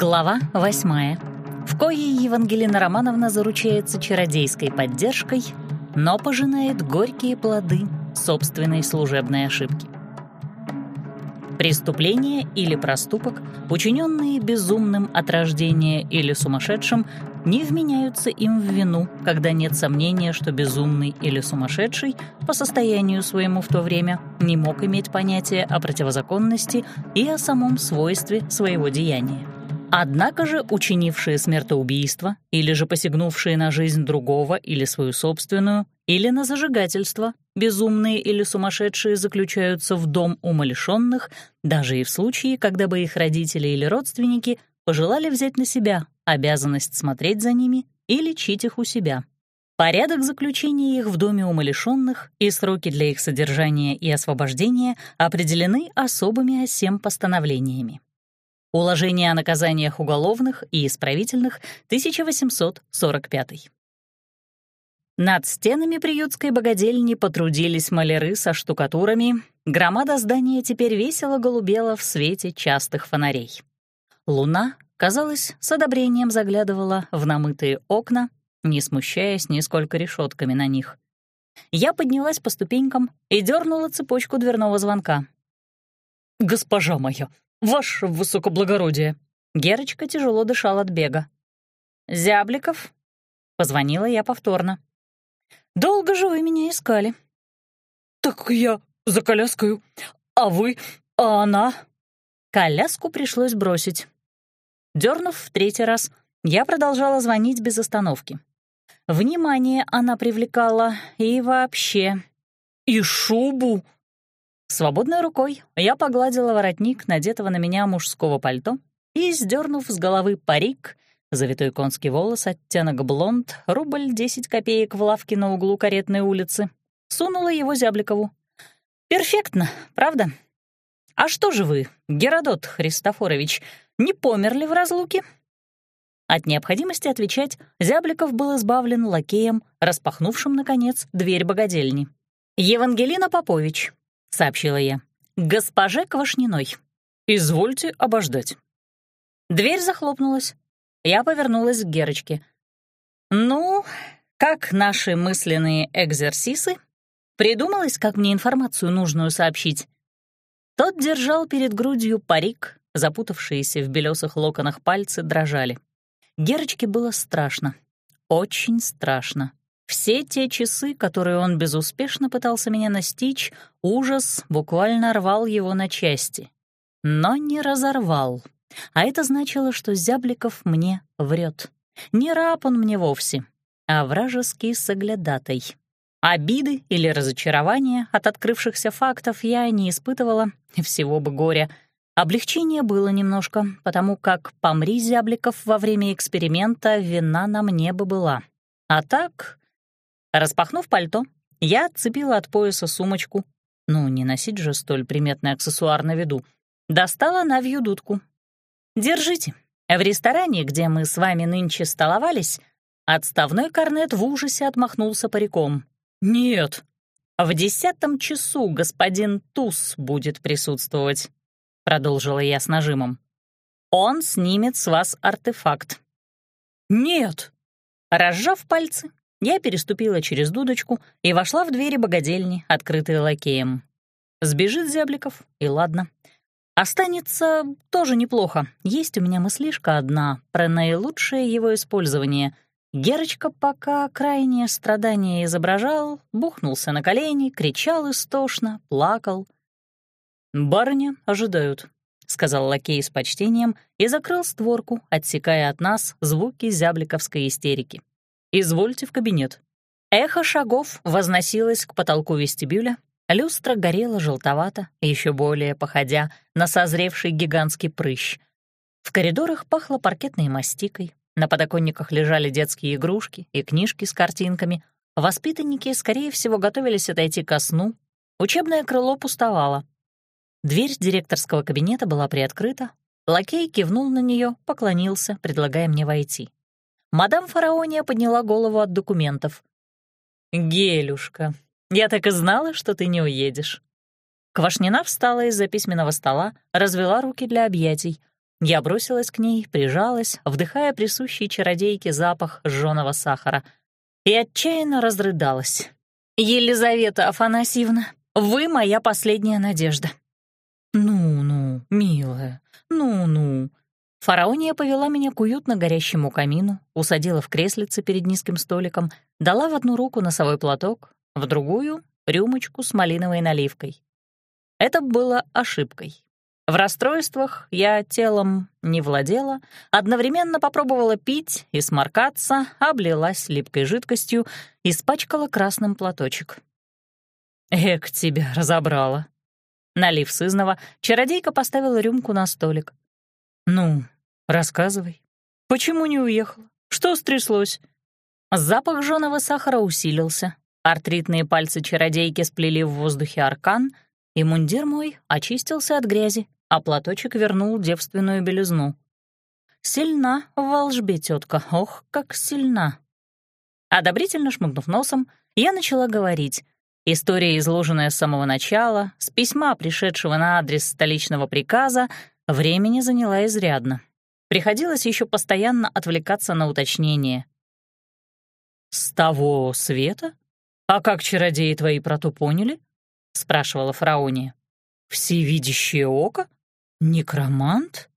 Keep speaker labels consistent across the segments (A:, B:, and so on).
A: Глава восьмая, в коей Евангелина Романовна заручается чародейской поддержкой, но пожинает горькие плоды собственной служебной ошибки. Преступление или проступок, учиненные безумным от рождения или сумасшедшим, не вменяются им в вину, когда нет сомнения, что безумный или сумасшедший по состоянию своему в то время не мог иметь понятия о противозаконности и о самом свойстве своего деяния. Однако же учинившие смертоубийство или же посягнувшие на жизнь другого или свою собственную, или на зажигательство, безумные или сумасшедшие заключаются в дом умалишенных, даже и в случае, когда бы их родители или родственники пожелали взять на себя обязанность смотреть за ними и лечить их у себя. Порядок заключения их в доме умалишенных и сроки для их содержания и освобождения определены особыми осем постановлениями. Уложение о наказаниях уголовных и исправительных 1845. Над стенами приютской богадельни потрудились маляры со штукатурами, громада здания теперь весело голубела в свете частых фонарей. Луна, казалось, с одобрением заглядывала в намытые окна, не смущаясь нисколько решетками на них. Я поднялась по ступенькам и дернула цепочку дверного звонка. «Госпожа моя, ваше высокоблагородие!» Герочка тяжело дышал от бега. «Зябликов?» — позвонила я повторно. «Долго же вы меня искали?»
B: «Так я за коляскою, а вы, а она?»
A: Коляску пришлось бросить. Дернув в третий раз, я продолжала звонить без остановки. Внимание она привлекала и вообще.
B: «И шубу!»
A: Свободной рукой я погладила воротник надетого на меня мужского пальто и, сдернув с головы парик, завитой конский волос, оттенок блонд, рубль 10 копеек в лавке на углу каретной улицы, сунула его Зябликову. «Перфектно, правда? А что же вы, Геродот Христофорович, не померли в разлуке?» От необходимости отвечать Зябликов был избавлен лакеем, распахнувшим, наконец, дверь богадельни. «Евангелина Попович», — сообщила я. «Госпоже Квашниной».
B: «Извольте обождать».
A: Дверь захлопнулась. Я повернулась к Герочке. «Ну, как наши мысленные экзерсисы? Придумалось, как мне информацию нужную сообщить?» Тот держал перед грудью парик, запутавшиеся в белесых локонах пальцы дрожали. Герочке было страшно, очень страшно. Все те часы, которые он безуспешно пытался меня настичь, ужас буквально рвал его на части. Но не разорвал. А это значило, что Зябликов мне врет. Не раб он мне вовсе, а вражеский соглядатай. Обиды или разочарования от открывшихся фактов я не испытывала, всего бы горя. Облегчение было немножко, потому как помри Зябликов во время эксперимента вина на мне бы была. А так Распахнув пальто, я отцепила от пояса сумочку. Ну, не носить же столь приметный аксессуар на виду. Достала навью дудку. «Держите. В ресторане, где мы с вами нынче столовались, отставной корнет в ужасе отмахнулся париком. «Нет, в десятом часу господин Туз будет присутствовать», — продолжила я с нажимом. «Он снимет с вас артефакт».
B: «Нет!»
A: Разжав пальцы, я переступила через дудочку и вошла в двери богадельни, открытые лакеем. Сбежит Зябликов, и ладно. Останется тоже неплохо. Есть у меня мыслишка одна про наилучшее его использование. Герочка пока крайнее страдание изображал, бухнулся на колени, кричал истошно, плакал.
B: «Барыня ожидают», — сказал лакей с почтением и закрыл створку, отсекая от нас звуки зябликовской истерики. «Извольте в кабинет».
A: Эхо шагов возносилось к потолку вестибюля, люстра горела желтовато, еще более походя на созревший гигантский прыщ. В коридорах пахло паркетной мастикой, на подоконниках лежали детские игрушки и книжки с картинками. Воспитанники, скорее всего, готовились отойти ко сну. Учебное крыло пустовало. Дверь директорского кабинета была приоткрыта. Лакей кивнул на нее, поклонился, предлагая мне войти. Мадам Фараония подняла голову от документов. «Гелюшка, я так и знала, что ты не уедешь». Квашнина встала из-за письменного стола, развела руки для объятий. Я бросилась к ней, прижалась, вдыхая присущий чародейке запах жженого сахара, и отчаянно разрыдалась. «Елизавета Афанасьевна, вы моя последняя надежда». «Ну-ну, милая, ну-ну». Фараония повела меня к уютно горящему камину, усадила в креслице перед низким столиком, дала в одну руку носовой платок, в другую — рюмочку с малиновой наливкой. Это было ошибкой. В расстройствах я телом не владела, одновременно попробовала пить и сморкаться, облилась липкой жидкостью, испачкала красным платочек. «Эк, тебя разобрала!» Налив сызнова, чародейка поставила рюмку на столик. «Ну, рассказывай. Почему не уехала? Что стряслось?» Запах жжёного сахара усилился. Артритные пальцы чародейки сплели в воздухе аркан, и мундир мой очистился от грязи, а платочек вернул девственную белизну. Сильна в волжбе тетка, ох, как сильна. Одобрительно шмыгнув носом, я начала говорить. История, изложенная с самого начала, с письма, пришедшего на адрес столичного приказа, времени заняла изрядно. Приходилось еще постоянно отвлекаться на уточнение. «С того света? А как чародеи твои про то поняли?» — спрашивала фрауния. «Всевидящее око?» «Некромант?»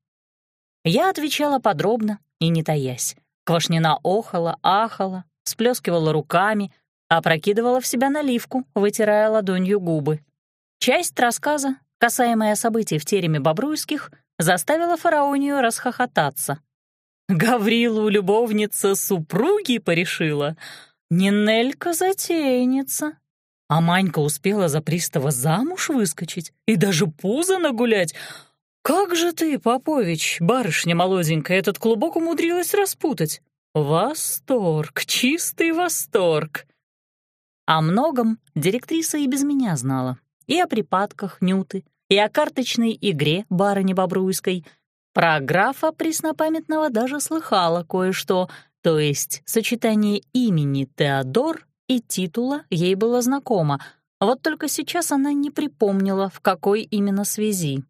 A: Я отвечала подробно и не таясь. Квашнина охала, ахала, сплескивала руками, опрокидывала в себя наливку, вытирая ладонью губы. Часть рассказа, касаемая событий в тереме Бобруйских, заставила фараонию расхохотаться. Гаврилу любовница супруги порешила. Нинелька затейница. А Манька успела за пристава замуж выскочить и даже пузо нагулять — «Как же ты, Попович, барышня молоденькая, этот клубок умудрилась распутать? Восторг, чистый восторг!» О многом директриса и без меня знала. И о припадках Нюты, и о карточной игре барыни Бобруйской. Про графа преснопамятного даже слыхала кое-что, то есть сочетание имени Теодор и титула ей было знакомо, вот только сейчас она не припомнила, в какой именно связи.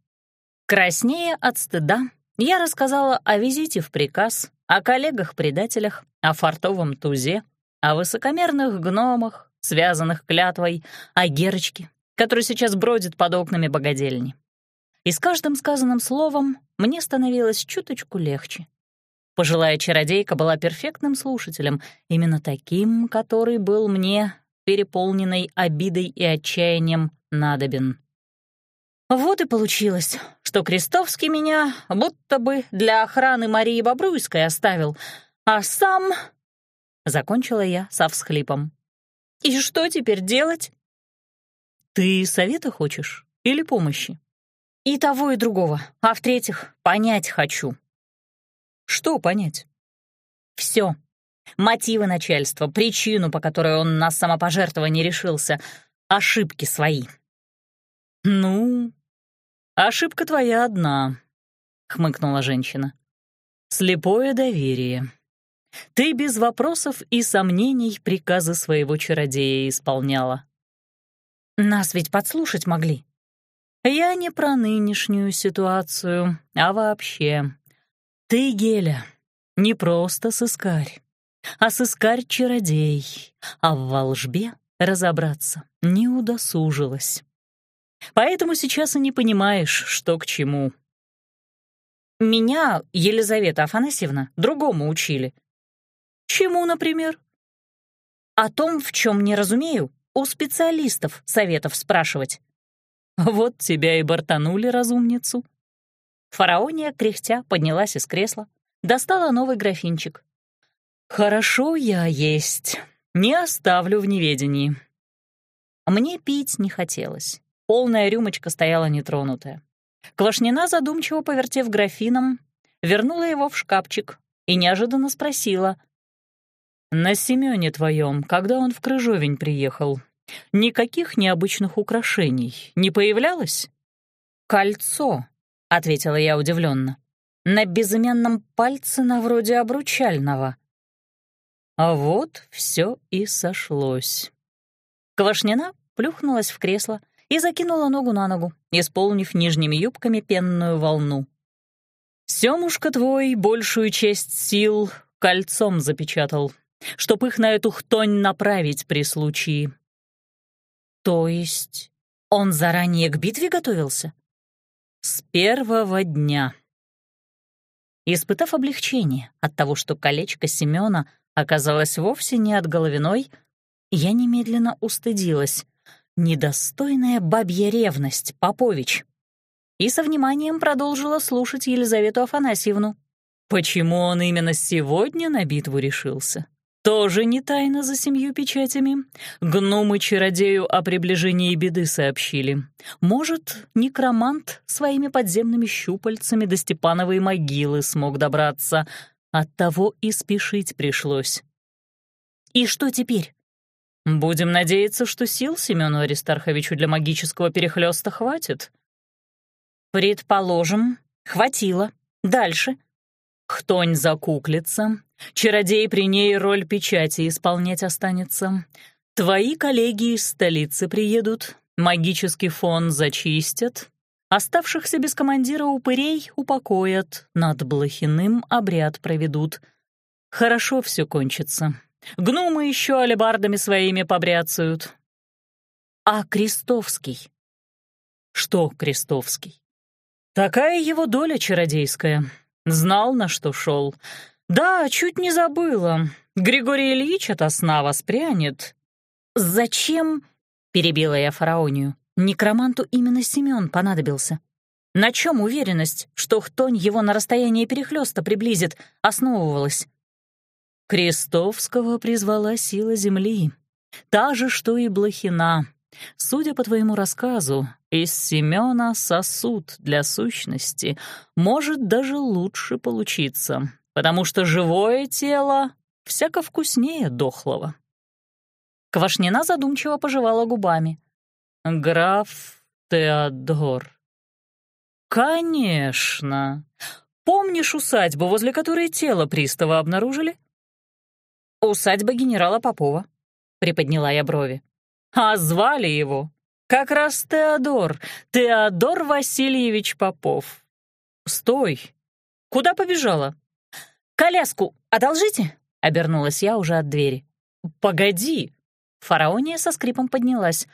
A: Краснея от стыда, я рассказала о визите в приказ, о коллегах-предателях, о фартовом тузе, о высокомерных гномах, связанных клятвой, о Герочке, который сейчас бродит под окнами богадельни. И с каждым сказанным словом мне становилось чуточку легче. Пожилая чародейка была перфектным слушателем, именно таким, который был мне, переполненной обидой и отчаянием, надобен. Вот и получилось, что Крестовский меня будто бы для охраны Марии Бобруйской оставил, а сам... Закончила я со всхлипом. «И что теперь делать?» «Ты совета хочешь или помощи?» «И того, и другого. А в-третьих, понять хочу». «Что понять?» «Все. Мотивы начальства, причину, по которой он на самопожертвование решился, ошибки свои». «Ну, «Ошибка твоя одна», — хмыкнула женщина. «Слепое доверие. Ты без вопросов и сомнений приказы своего чародея исполняла». «Нас ведь подслушать могли». «Я не про нынешнюю ситуацию, а вообще. Ты, Геля, не просто сыскарь, а сыскарь-чародей, а в волжбе разобраться не удосужилась. Поэтому сейчас и не понимаешь, что к чему. Меня, Елизавета Афанасьевна, другому учили. Чему, например? О том, в чем не разумею, у специалистов советов спрашивать. Вот тебя и бортанули, разумницу. Фараония, кряхтя, поднялась из кресла, достала новый графинчик. «Хорошо я есть, не оставлю в неведении». Мне пить не хотелось. Полная рюмочка стояла нетронутая. Квашнина, задумчиво повертев графином, вернула его в шкафчик и неожиданно спросила. «На Семёне твоем, когда он в Крыжовень приехал, никаких необычных украшений не появлялось?» «Кольцо», — ответила я удивленно, «на безымянном пальце на вроде обручального». А вот все и сошлось. Квашнина плюхнулась в кресло, и закинула ногу на ногу, исполнив нижними юбками пенную волну.
B: Семушка твой большую часть сил кольцом запечатал, чтоб их на эту хтонь направить при случае».
A: «То есть он заранее к битве готовился?»
B: «С первого дня».
A: Испытав облегчение от того, что колечко Семёна оказалось вовсе не от головиной, я немедленно устыдилась. Недостойная бабья ревность, Попович. И со вниманием продолжила слушать Елизавету Афанасьевну.
B: Почему он именно сегодня на битву решился? Тоже не тайно за семью печатями. Гномы чародею о приближении беды сообщили. Может, некромант своими подземными щупальцами до Степановой могилы смог добраться. Оттого и спешить пришлось.
A: И что теперь?
B: Будем надеяться, что сил Семену Аристарховичу для магического перехлёста хватит.
A: Предположим, хватило. Дальше.
B: Хтонь закуклится, чародей при ней роль печати исполнять останется. Твои коллеги из столицы приедут, магический фон зачистят, оставшихся без командира упырей упокоят, над Блохиным обряд проведут. Хорошо все кончится. Гномы еще алебардами своими побряцают.
A: А Крестовский?
B: Что Крестовский? Такая его доля чародейская. Знал, на что шел. Да, чуть не забыла. Григорий Ильич ото сна воспрянет.
A: «Зачем?» — перебила я фараонию. «Некроманту именно Семён понадобился. На чем уверенность, что Хтонь его на расстояние перехлёста приблизит, основывалась?»
B: Крестовского призвала сила земли. Та же, что и Блохина. Судя по твоему рассказу, из Семёна сосуд для сущности может даже лучше получиться, потому что живое тело всяко вкуснее дохлого.
A: Квашнина задумчиво пожевала губами.
B: «Граф Теодор». «Конечно. Помнишь усадьбу, возле которой тело пристава обнаружили?»
A: «Усадьба генерала Попова», — приподняла я брови.
B: «А звали его как раз Теодор, Теодор Васильевич Попов. Стой! Куда побежала?»
A: «Коляску одолжите?» — обернулась я уже от двери.
B: «Погоди!»
A: Фараония со скрипом поднялась.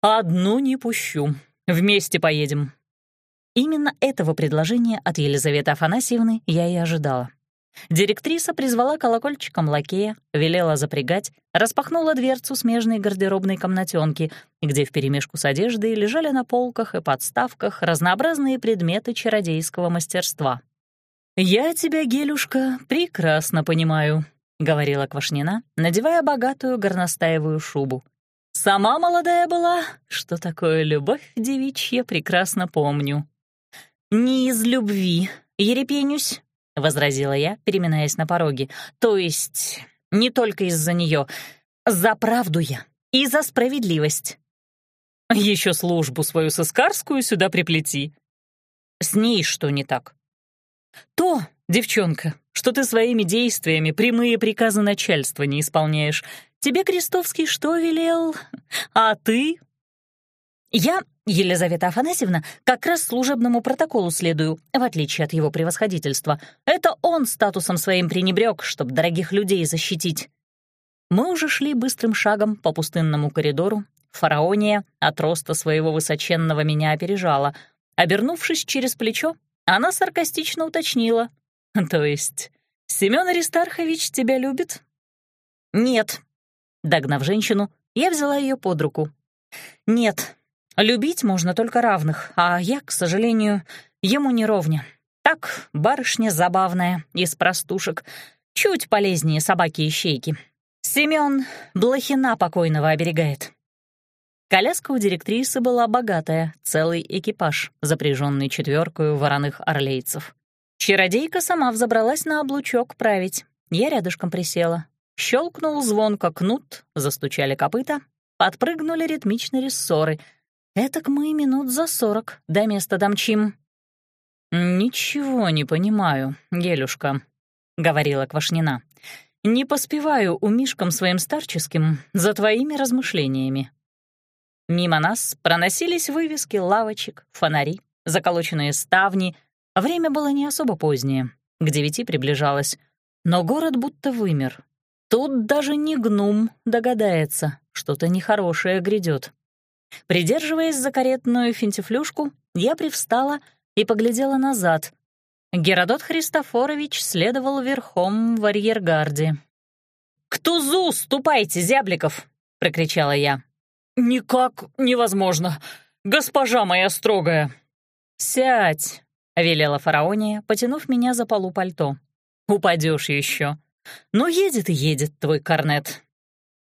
B: «Одну не пущу. Вместе поедем».
A: Именно этого предложения от Елизаветы Афанасьевны я и ожидала. Директриса призвала колокольчиком лакея, велела запрягать, распахнула дверцу смежной гардеробной комнатенки, где вперемешку с одеждой лежали на полках и подставках разнообразные предметы чародейского мастерства.
B: «Я тебя, Гелюшка, прекрасно понимаю», — говорила Квашнина, надевая богатую горностаевую шубу. «Сама молодая была, что такое любовь девичья, прекрасно помню».
A: «Не из любви, ерепенюсь», — возразила я, переминаясь на пороге. «То есть не только из-за нее. За правду я и за справедливость».
B: Еще службу свою сыскарскую сюда приплети».
A: «С ней что не так?»
B: «То, девчонка, что ты своими действиями прямые приказы начальства не исполняешь. Тебе Крестовский что велел? А ты?»
A: «Я Елизавета Афанасьевна как раз служебному протоколу следую, в отличие от его превосходительства. Это он статусом своим пренебрег, чтобы дорогих людей защитить. Мы уже шли быстрым шагом по пустынному коридору. Фараония от роста своего высоченного меня опережала. Обернувшись через плечо, она саркастично уточнила.
B: «То есть Семён Аристархович тебя любит?»
A: «Нет». Догнав женщину, я взяла ее под руку. «Нет, Любить можно только равных, а я, к сожалению, ему не ровня. Так, барышня забавная, из простушек, чуть полезнее собаки-ищейки. Семён Блохина покойного оберегает. Коляска у директрисы была богатая, целый экипаж, запряженный четверкою вороных орлейцев. Чародейка сама взобралась на облучок править. Я рядышком присела. Щелкнул звонко кнут, застучали копыта, подпрыгнули ритмичные рессоры — Этак мы минут за сорок до места домчим».
B: «Ничего не понимаю, Гелюшка», — говорила Квашнина. «Не поспеваю у Мишкам своим старческим за твоими размышлениями».
A: Мимо нас проносились вывески лавочек, фонари, заколоченные ставни. Время было не особо позднее, к девяти приближалось, но город будто вымер. Тут даже не гнум догадается, что-то нехорошее грядет. Придерживаясь за каретную финтифлюшку, я привстала и поглядела назад. Геродот Христофорович следовал верхом в арьергарде. «К тузу ступайте, зябликов!» — прокричала я.
B: «Никак невозможно, госпожа моя строгая!»
A: «Сядь!» — велела фараония, потянув меня за полу пальто. «Упадешь еще. Ну, едет и едет твой корнет.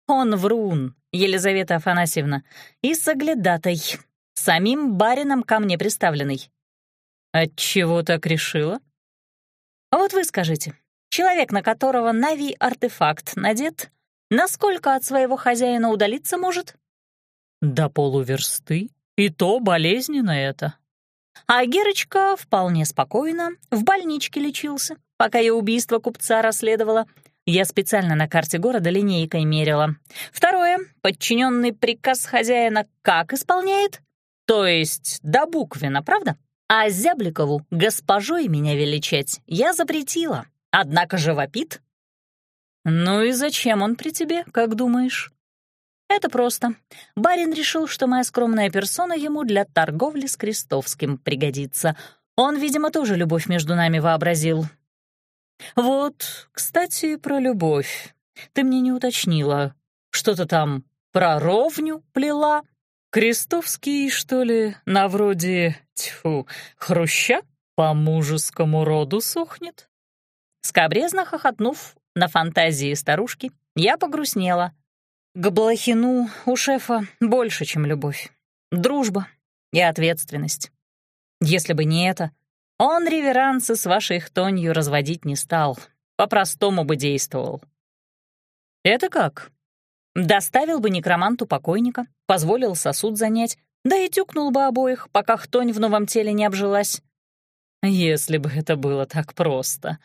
A: Он врун, Елизавета Афанасьевна, и соглядатай, самим барином ко мне приставленный. Отчего так решила? А вот вы скажите, человек, на которого Нави артефакт надет, насколько от своего хозяина удалиться может?
B: До полуверсты, и то болезненно это.
A: А Герочка вполне спокойно в больничке лечился, пока я убийство купца расследовала — я специально на карте города линейкой мерила. Второе. Подчиненный приказ хозяина как исполняет? То есть до буквена, правда? А Зябликову госпожой меня величать я запретила. Однако же вопит. Ну и зачем он при тебе, как думаешь? Это просто. Барин решил, что моя скромная персона ему для торговли с Крестовским пригодится. Он, видимо, тоже любовь между нами вообразил. «Вот, кстати, про любовь. Ты мне не уточнила. Что-то там про ровню плела? Крестовский, что ли, на вроде, тьфу, хруща по мужескому роду сохнет?» Скобрезно хохотнув на фантазии старушки, я погрустнела. К Блохину у шефа больше, чем любовь. Дружба и ответственность. Если бы не это, он реверансы с вашей хтонью разводить не стал, по-простому бы действовал. Это как? Доставил бы некроманту покойника, позволил сосуд занять, да и тюкнул бы обоих, пока хтонь в новом теле не обжилась. Если бы это было так просто.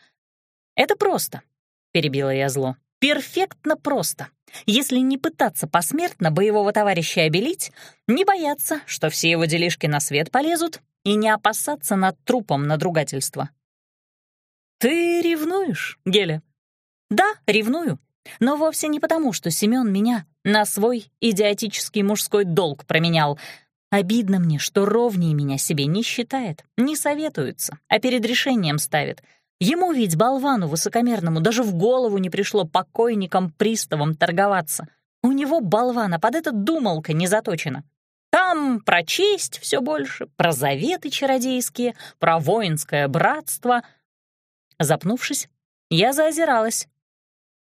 A: Это просто, — перебила я зло. Перфектно просто. Если не пытаться посмертно боевого товарища обелить, не бояться, что все его делишки на свет полезут, и не опасаться над трупом надругательства. «Ты ревнуешь, Геля?» «Да, ревную. Но вовсе не потому, что Семён меня на свой идиотический мужской долг променял. Обидно мне, что ровнее меня себе не считает, не советуется, а перед решением ставит. Ему ведь, болвану высокомерному, даже в голову не пришло покойникам-приставам торговаться. У него, болвана, под это думалка не заточена. Там про честь все больше, про заветы чародейские, про воинское братство. Запнувшись, я заозиралась.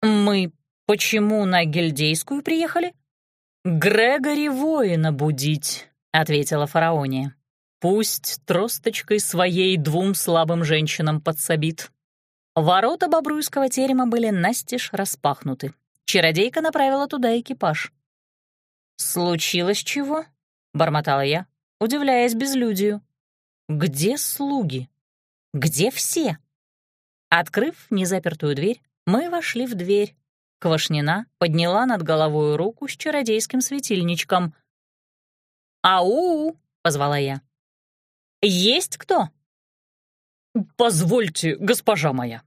A: «Мы почему на Гильдейскую приехали?» «Грегори воина будить», — ответила фараония. «Пусть тросточкой своей двум слабым женщинам подсобит». Ворота Бобруйского терема были настежь распахнуты. Чародейка направила туда экипаж. «Случилось чего?» — бормотала я, удивляясь безлюдию. «Где слуги? Где все?» Открыв незапертую дверь, мы вошли в дверь. Квашнина подняла над головой руку с чародейским светильничком. «Ау!» — позвала я. «Есть кто?»
B: «Позвольте, госпожа моя».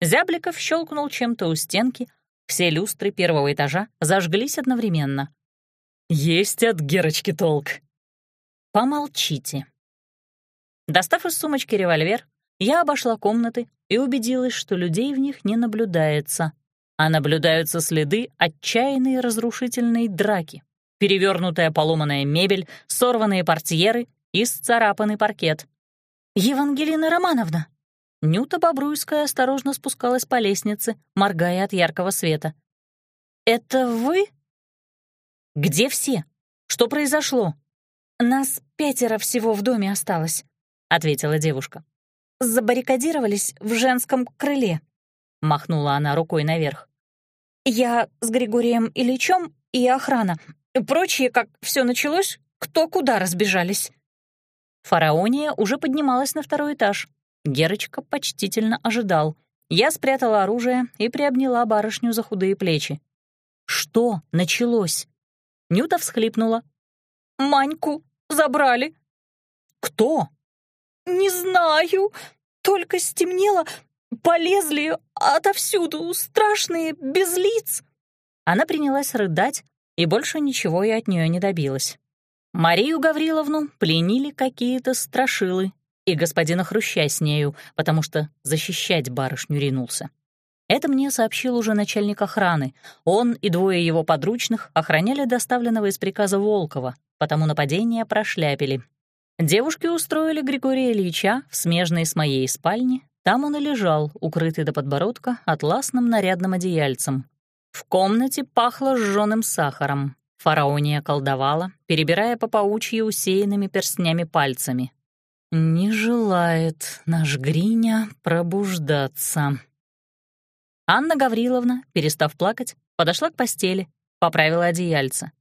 A: Зябликов щелкнул чем-то у стенки. Все люстры первого этажа зажглись одновременно.
B: Есть от Герочки толк.
A: Помолчите. Достав из сумочки револьвер, я обошла комнаты и убедилась, что людей в них не наблюдается, а наблюдаются следы отчаянной разрушительной драки, перевернутая поломанная мебель, сорванные портьеры и сцарапанный паркет. «Евангелина Романовна!» Нюта Бобруйская осторожно спускалась по лестнице, моргая от яркого света. «Это вы?» Где все? Что произошло?» «Нас пятеро всего в доме осталось», — ответила девушка. «Забаррикадировались в женском крыле», — махнула она рукой наверх. «Я с Григорием Ильичем и охрана. Прочие, как все началось, кто куда разбежались». Фараония уже поднималась на второй этаж. Герочка почтительно ожидал. Я спрятала оружие и приобняла барышню за худые плечи. Что началось? Нюта всхлипнула. «Маньку забрали». «Кто?» не знаю. Только стемнело, полезли отовсюду, страшные, без лиц».
B: Она принялась рыдать, и больше ничего я от нее не добилась. Марию Гавриловну пленили какие-то страшилы, и господина Хруща с нею, потому что защищать барышню ринулся. Это мне сообщил уже начальник охраны. Он и двое его подручных охраняли доставленного из приказа Волкова, потому нападение прошляпили. Девушки устроили Григория Ильича в смежной с моей спальне. Там он и лежал, укрытый до подбородка атласным нарядным одеяльцем. В комнате пахло сжёным сахаром. Фараония колдовала, перебирая по паучьи усеянными перстнями пальцами. «Не желает наш Гриня пробуждаться». Анна Гавриловна, перестав плакать, подошла к постели, поправила одеяльце.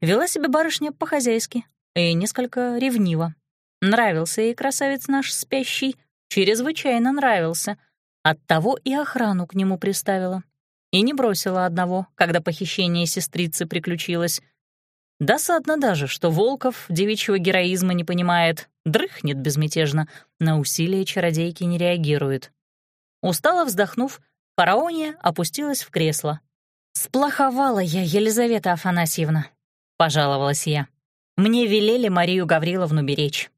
B: Вела себя барышня по-хозяйски и несколько ревниво. Нравился ей красавец наш спящий, чрезвычайно нравился. Оттого и охрану к нему приставила и не бросила одного, когда похищение сестрицы приключилось. Досадно даже, что Волков девичьего героизма не понимает, дрыхнет безмятежно, на усилия чародейки не реагирует. Устало вздохнув, фараония опустилась в кресло. «Сплоховала я, Елизавета Афанасьевна», — пожаловалась я. «Мне велели Марию Гавриловну беречь».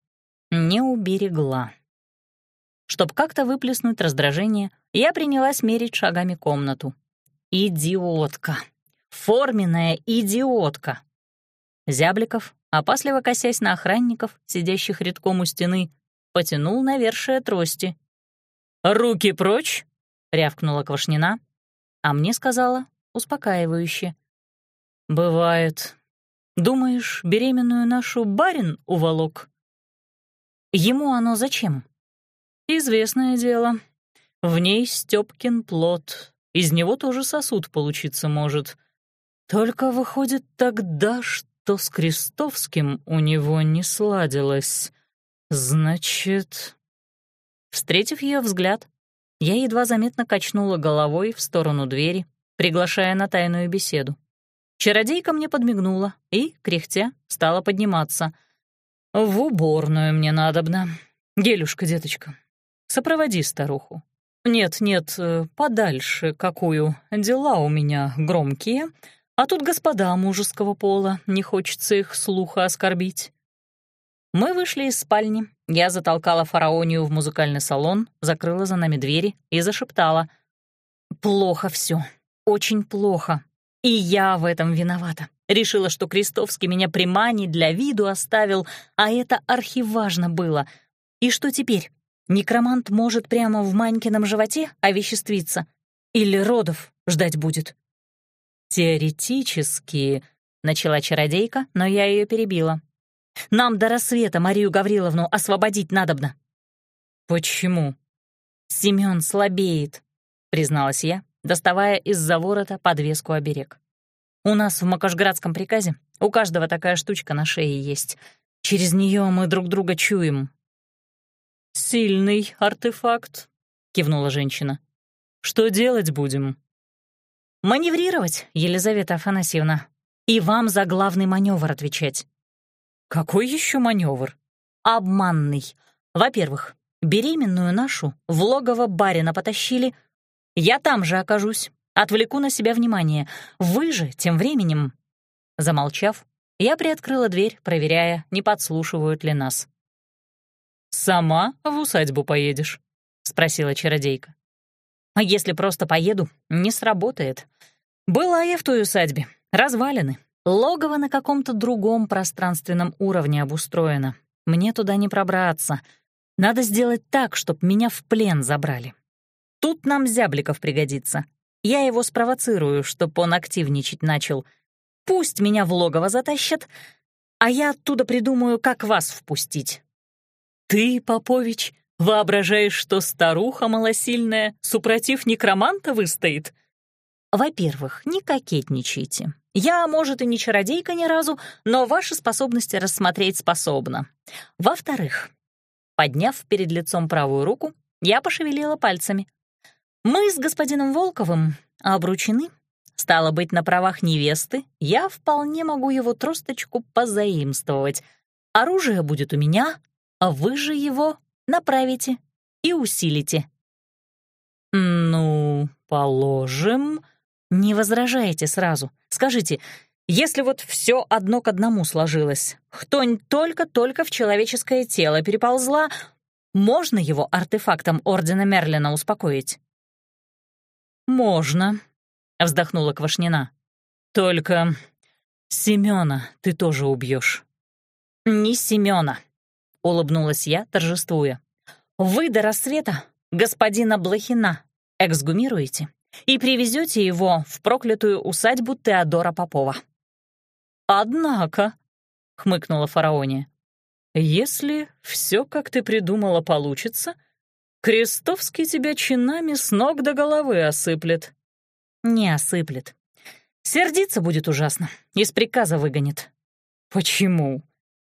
B: Не уберегла. Чтоб как-то выплеснуть раздражение, я принялась мерить шагами комнату. Идиотка. Форменная идиотка. Зябликов, опасливо косясь на охранников, сидящих редком у стены, потянул навершие трости. «Руки прочь!» — рявкнула Квашнина, а мне сказала успокаивающе. «Бывает. Думаешь, беременную нашу барин уволок?» «Ему оно зачем?» «Известное дело. В ней Стёпкин плод, из него тоже сосуд получиться может. Только выходит тогда, что с Крестовским у него не сладилось. Значит... Встретив ее взгляд, я едва заметно качнула головой в сторону двери, приглашая на тайную беседу. Чародейка мне подмигнула и, кряхтя, стала подниматься. «В уборную мне надобно. Гелюшка, деточка, сопроводи старуху. «Нет, нет, э, подальше какую. Дела у меня громкие, а тут господа мужеского пола, не хочется их слуха оскорбить». Мы вышли из спальни, я затолкала фараонию в музыкальный салон, закрыла за нами двери и зашептала. «Плохо все, очень плохо. И я в этом виновата. Решила, что Крестовский меня при мане для виду оставил, а это архиважно было. И что теперь? Некромант может прямо в Манькином животе овеществиться или родов ждать будет. «Теоретически», — начала чародейка, но я ее перебила. «Нам до рассвета Марию Гавриловну освободить надобно». «Почему?» «Семён слабеет», — призналась я, доставая из-за ворота подвеску оберег. «У нас в Макашградском приказе у каждого такая штучка на шее есть. Через нее мы друг друга чуем, «Сильный артефакт», — кивнула женщина. «Что делать будем?» «Маневрировать, Елизавета Афанасьевна. И вам за главный маневр отвечать». «Какой еще маневр?» «Обманный. Во-первых, беременную нашу в логово барина потащили. Я там же окажусь, отвлеку на себя внимание. Вы же тем временем...» Замолчав, я приоткрыла дверь, проверяя, не подслушивают ли нас. «Сама в усадьбу поедешь?» — спросила чародейка. «А если просто поеду, не сработает. Была я в той усадьбе. Развалины. Логово на каком-то другом пространственном уровне обустроено. Мне туда не пробраться. Надо сделать так, чтоб меня в плен забрали. Тут нам Зябликов пригодится. Я его спровоцирую, чтоб он активничать начал. Пусть меня в логово затащат, а я оттуда придумаю, как вас впустить. «Ты, Попович, воображаешь, что старуха малосильная, супротив некроманта выстоит?» «Во-первых, не кокетничайте. Я, может, и не чародейка ни разу, но ваши способности рассмотреть способна. Во-вторых, подняв перед лицом правую руку, я пошевелила пальцами. Мы с господином Волковым обручены. Стало быть, на правах невесты я вполне могу его тросточку позаимствовать. Оружие будет у меня, а вы же его
A: направите и усилите.
B: «Ну, положим...»
A: «Не возражайте сразу. Скажите, если вот все одно к одному сложилось, хтонь только-только в человеческое тело переползла, можно его артефактом Ордена Мерлина успокоить?»
B: «Можно», — вздохнула Квашнина. «Только Семёна ты тоже убьешь.
A: «Не Семёна», — улыбнулась я, торжествуя. «Вы до рассвета господина Блохина эксгумируете и привезете его в проклятую усадьбу Теодора Попова».
B: «Однако», — хмыкнула фараония, «если все, как ты придумала, получится, Крестовский тебя чинами с ног до головы осыплет».
A: «Не осыплет. Сердиться будет ужасно, из приказа выгонит».
B: «Почему?»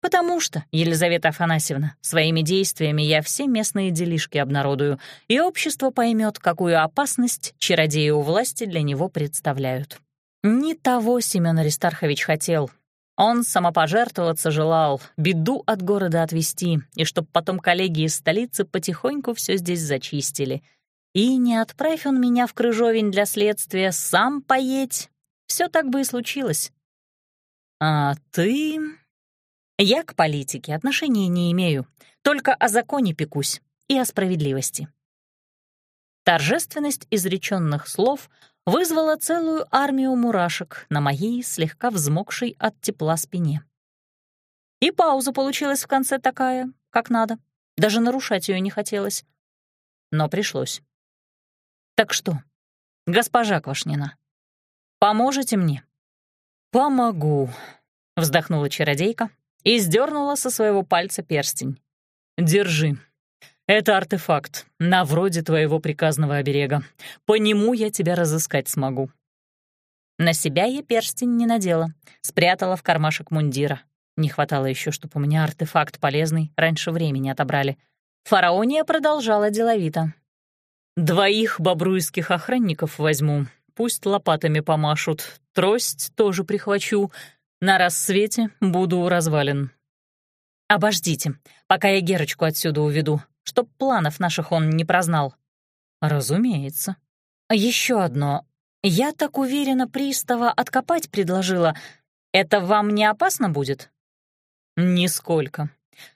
A: «Потому что, Елизавета Афанасьевна, своими действиями я все местные делишки обнародую, и общество поймет, какую опасность чародеи у власти для него представляют». Не того Семен Аристархович хотел. Он самопожертвоваться желал, беду от города отвести, и чтоб потом коллеги из столицы потихоньку все здесь зачистили. И не отправь он меня в Крыжовень для следствия, сам поедь. Все так бы и случилось.
B: А ты
A: я к политике отношения не имею, только о законе пекусь и о справедливости. Торжественность изреченных слов вызвала целую армию мурашек на моей слегка взмокшей от тепла спине. И пауза получилась в конце такая, как надо. Даже нарушать ее не хотелось. Но пришлось. Так что, госпожа Квашнина, поможете мне?
B: «Помогу», — вздохнула чародейка, и сдернула со своего пальца перстень. «Держи. Это артефакт, на вроде твоего приказного оберега. По нему я тебя разыскать смогу».
A: На себя я перстень не надела, спрятала в кармашек мундира. Не хватало еще, чтобы у меня артефакт полезный раньше времени отобрали. Фараония продолжала деловито.
B: «Двоих бобруйских охранников возьму, пусть лопатами помашут, трость тоже прихвачу, на рассвете буду у развалин.
A: Обождите, пока я Герочку отсюда уведу, чтоб планов наших он не прознал.
B: Разумеется.
A: Еще одно. Я так уверенно пристава откопать предложила. Это вам не опасно будет?
B: Нисколько.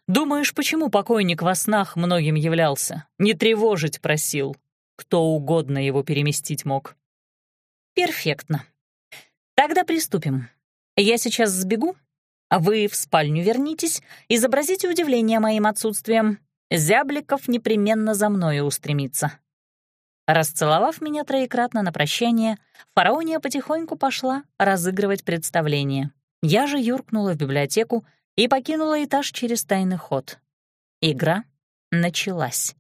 B: Думаешь, почему покойник во снах многим являлся? Не тревожить просил. Кто угодно его переместить мог.
A: Перфектно. Тогда приступим. Я сейчас сбегу, а вы в спальню вернитесь, изобразите удивление моим отсутствием. Зябликов непременно за мною устремится». Расцеловав меня троекратно на прощание, фараония потихоньку пошла разыгрывать представление. Я же юркнула в библиотеку и покинула этаж через тайный ход. Игра началась.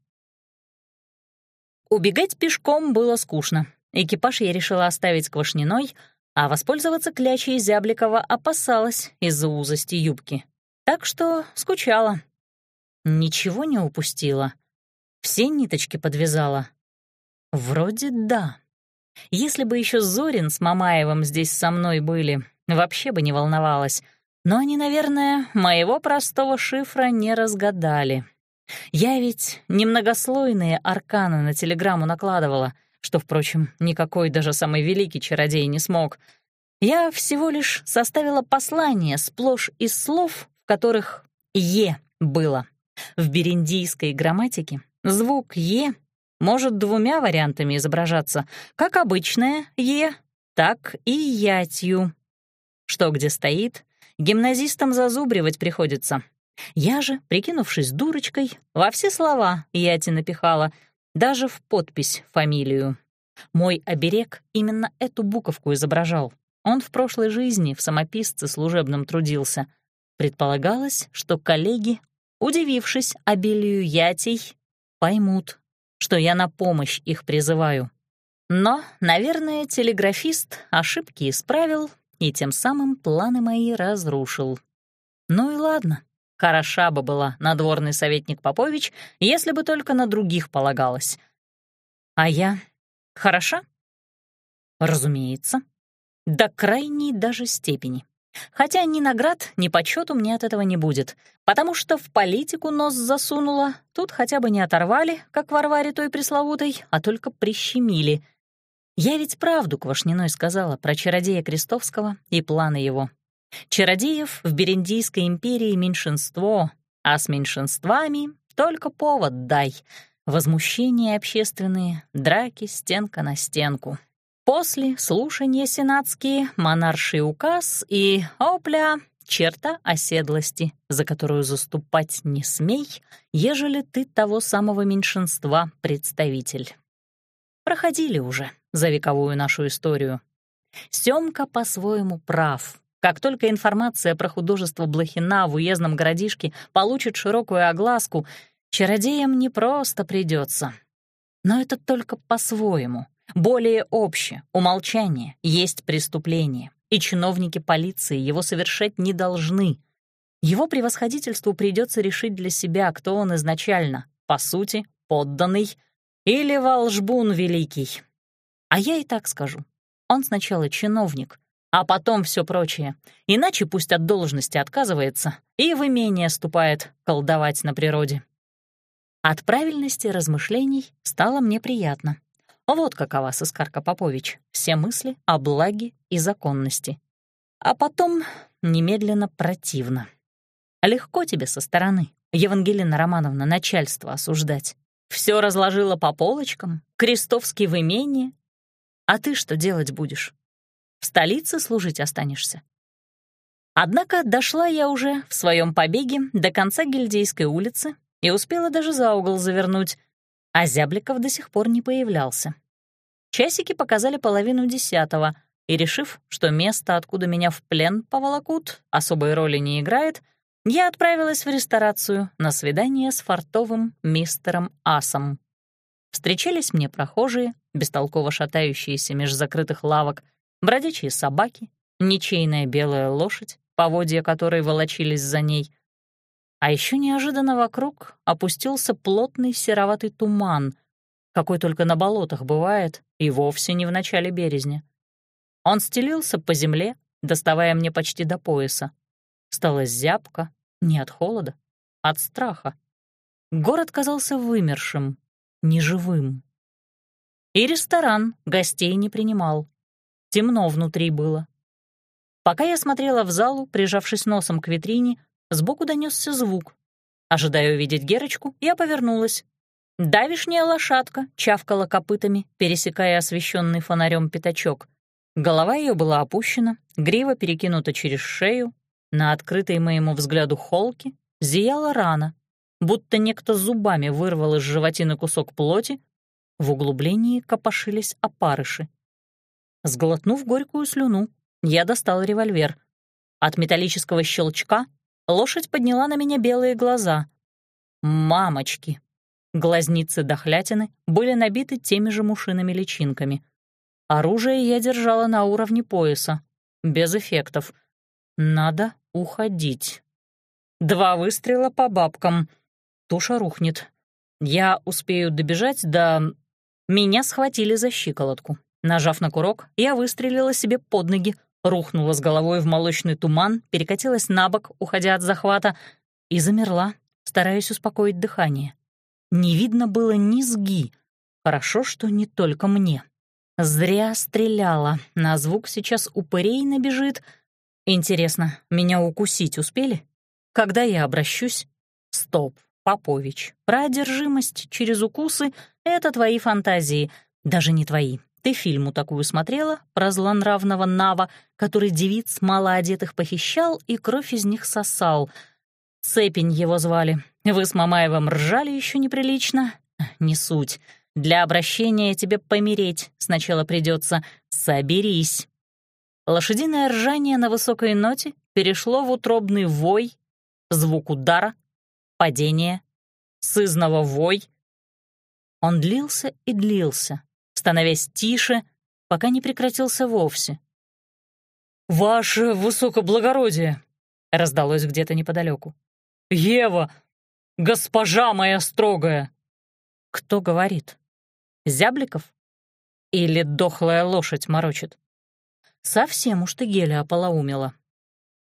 A: Убегать пешком было скучно. Экипаж я решила оставить Квашниной, а воспользоваться клячей Зябликова опасалась из-за узости юбки. Так что скучала. Ничего не упустила. Все ниточки подвязала. Вроде да. Если бы еще Зорин с Мамаевым здесь со мной были, вообще бы не волновалась. Но они, наверное, моего простого шифра не разгадали. Я ведь немногослойные арканы на телеграмму накладывала — что, впрочем, никакой даже самый великий чародей не смог. Я всего лишь составила послание сплошь из слов, в которых «е» было. В бериндийской грамматике звук «е» может двумя вариантами изображаться, как обычное «е», так и «ятью». Что где стоит, гимназистам зазубривать приходится. Я же, прикинувшись дурочкой, во все слова «яти» напихала — даже в подпись фамилию. Мой оберег именно эту буковку изображал. Он в прошлой жизни в самописце служебном трудился. Предполагалось, что коллеги, удивившись обилию ятей, поймут, что я на помощь их призываю. Но, наверное, телеграфист ошибки исправил и тем самым планы мои разрушил. Ну и ладно. Хороша бы была надворный советник Попович, если бы только на других полагалось. А я хороша? Разумеется. До крайней даже степени. Хотя ни наград, ни почету мне от этого не будет, потому что в политику нос засунула, тут хотя бы не оторвали, как Варваре той пресловутой, а только прищемили. Я ведь правду Квашниной сказала про чародея Крестовского и планы его. Чародеев в Берендийской империи меньшинство, а с меньшинствами только повод дай. Возмущения общественные, драки стенка на стенку. После слушания сенатские, монарший указ и, опля, черта оседлости, за которую заступать не смей, ежели ты того самого меньшинства представитель. Проходили уже за вековую нашу историю. Сёмка по-своему прав. Как только информация про художество Блохина в уездном городишке получит широкую огласку, чародеям не просто придется. Но это только по-своему. Более обще, умолчание, есть преступление, и чиновники полиции его совершать не должны. Его превосходительству придется решить для себя, кто он изначально, по сути, подданный или волжбун великий. А я и так скажу. Он сначала чиновник, а потом все прочее. Иначе пусть от должности отказывается и в имение ступает колдовать на природе. От правильности размышлений стало мне приятно. Вот какова Сыскарка Попович, все мысли о благе и законности. А потом немедленно противно. Легко тебе со стороны, Евангелина Романовна, начальство осуждать. Все разложила по полочкам, крестовский в имении. А ты что делать будешь? В столице служить останешься? Однако дошла я уже в своем побеге до конца Гильдейской улицы и успела даже за угол завернуть, а Зябликов до сих пор не появлялся. Часики показали половину десятого, и, решив, что место, откуда меня в плен поволокут, особой роли не играет, я отправилась в ресторацию на свидание с фартовым мистером Асом. Встречались мне прохожие, бестолково шатающиеся меж закрытых лавок, бродячие собаки, ничейная белая лошадь, поводья которой волочились за ней. А еще неожиданно вокруг опустился плотный сероватый туман, какой только на болотах бывает, и вовсе не в начале березня. Он стелился по земле, доставая мне почти до пояса. Стало зябко, не от холода, от страха. Город казался вымершим, неживым. И ресторан гостей не принимал. Темно внутри было. Пока я смотрела в залу, прижавшись носом к витрине, сбоку донесся звук. Ожидая увидеть Герочку, я повернулась Давишняя лошадка чавкала копытами, пересекая освещенный фонарем пятачок. Голова ее была опущена, грива перекинута через шею. На открытой моему взгляду холке зияла рана, будто некто зубами вырвал из животины кусок плоти. В углублении копошились опарыши. Сглотнув горькую слюну, я достал револьвер. От металлического щелчка лошадь подняла на меня белые глаза. «Мамочки!» Глазницы дохлятины были набиты теми же мушиными личинками. Оружие я держала на уровне пояса, без эффектов. Надо уходить. Два выстрела по бабкам. Туша рухнет. Я успею добежать до... Меня схватили за щиколотку. Нажав на курок, я выстрелила себе под ноги, рухнула с головой в молочный туман, перекатилась на бок, уходя от захвата, и замерла, стараясь успокоить дыхание. Не видно было низги. Хорошо, что не только мне. Зря стреляла. На звук сейчас упырей набежит. Интересно, меня укусить успели? Когда я обращусь? Стоп, Попович. Про одержимость через укусы — это твои фантазии. Даже не твои. Ты фильму такую смотрела про злонравного Нава, который девиц малоодетых похищал и кровь из них сосал. Цепень его звали. Вы с Мамаевым ржали еще неприлично? Не суть. Для обращения тебе помереть сначала придется. Соберись. Лошадиное ржание на высокой ноте перешло в утробный вой, звук удара, падение, сызного вой. Он длился и длился, становясь тише, пока не прекратился вовсе. «Ваше высокоблагородие!» — раздалось где-то неподалеку. «Ева, «Госпожа моя строгая!» Кто говорит? Зябликов? Или дохлая лошадь морочит? Совсем уж ты геля ополоумела.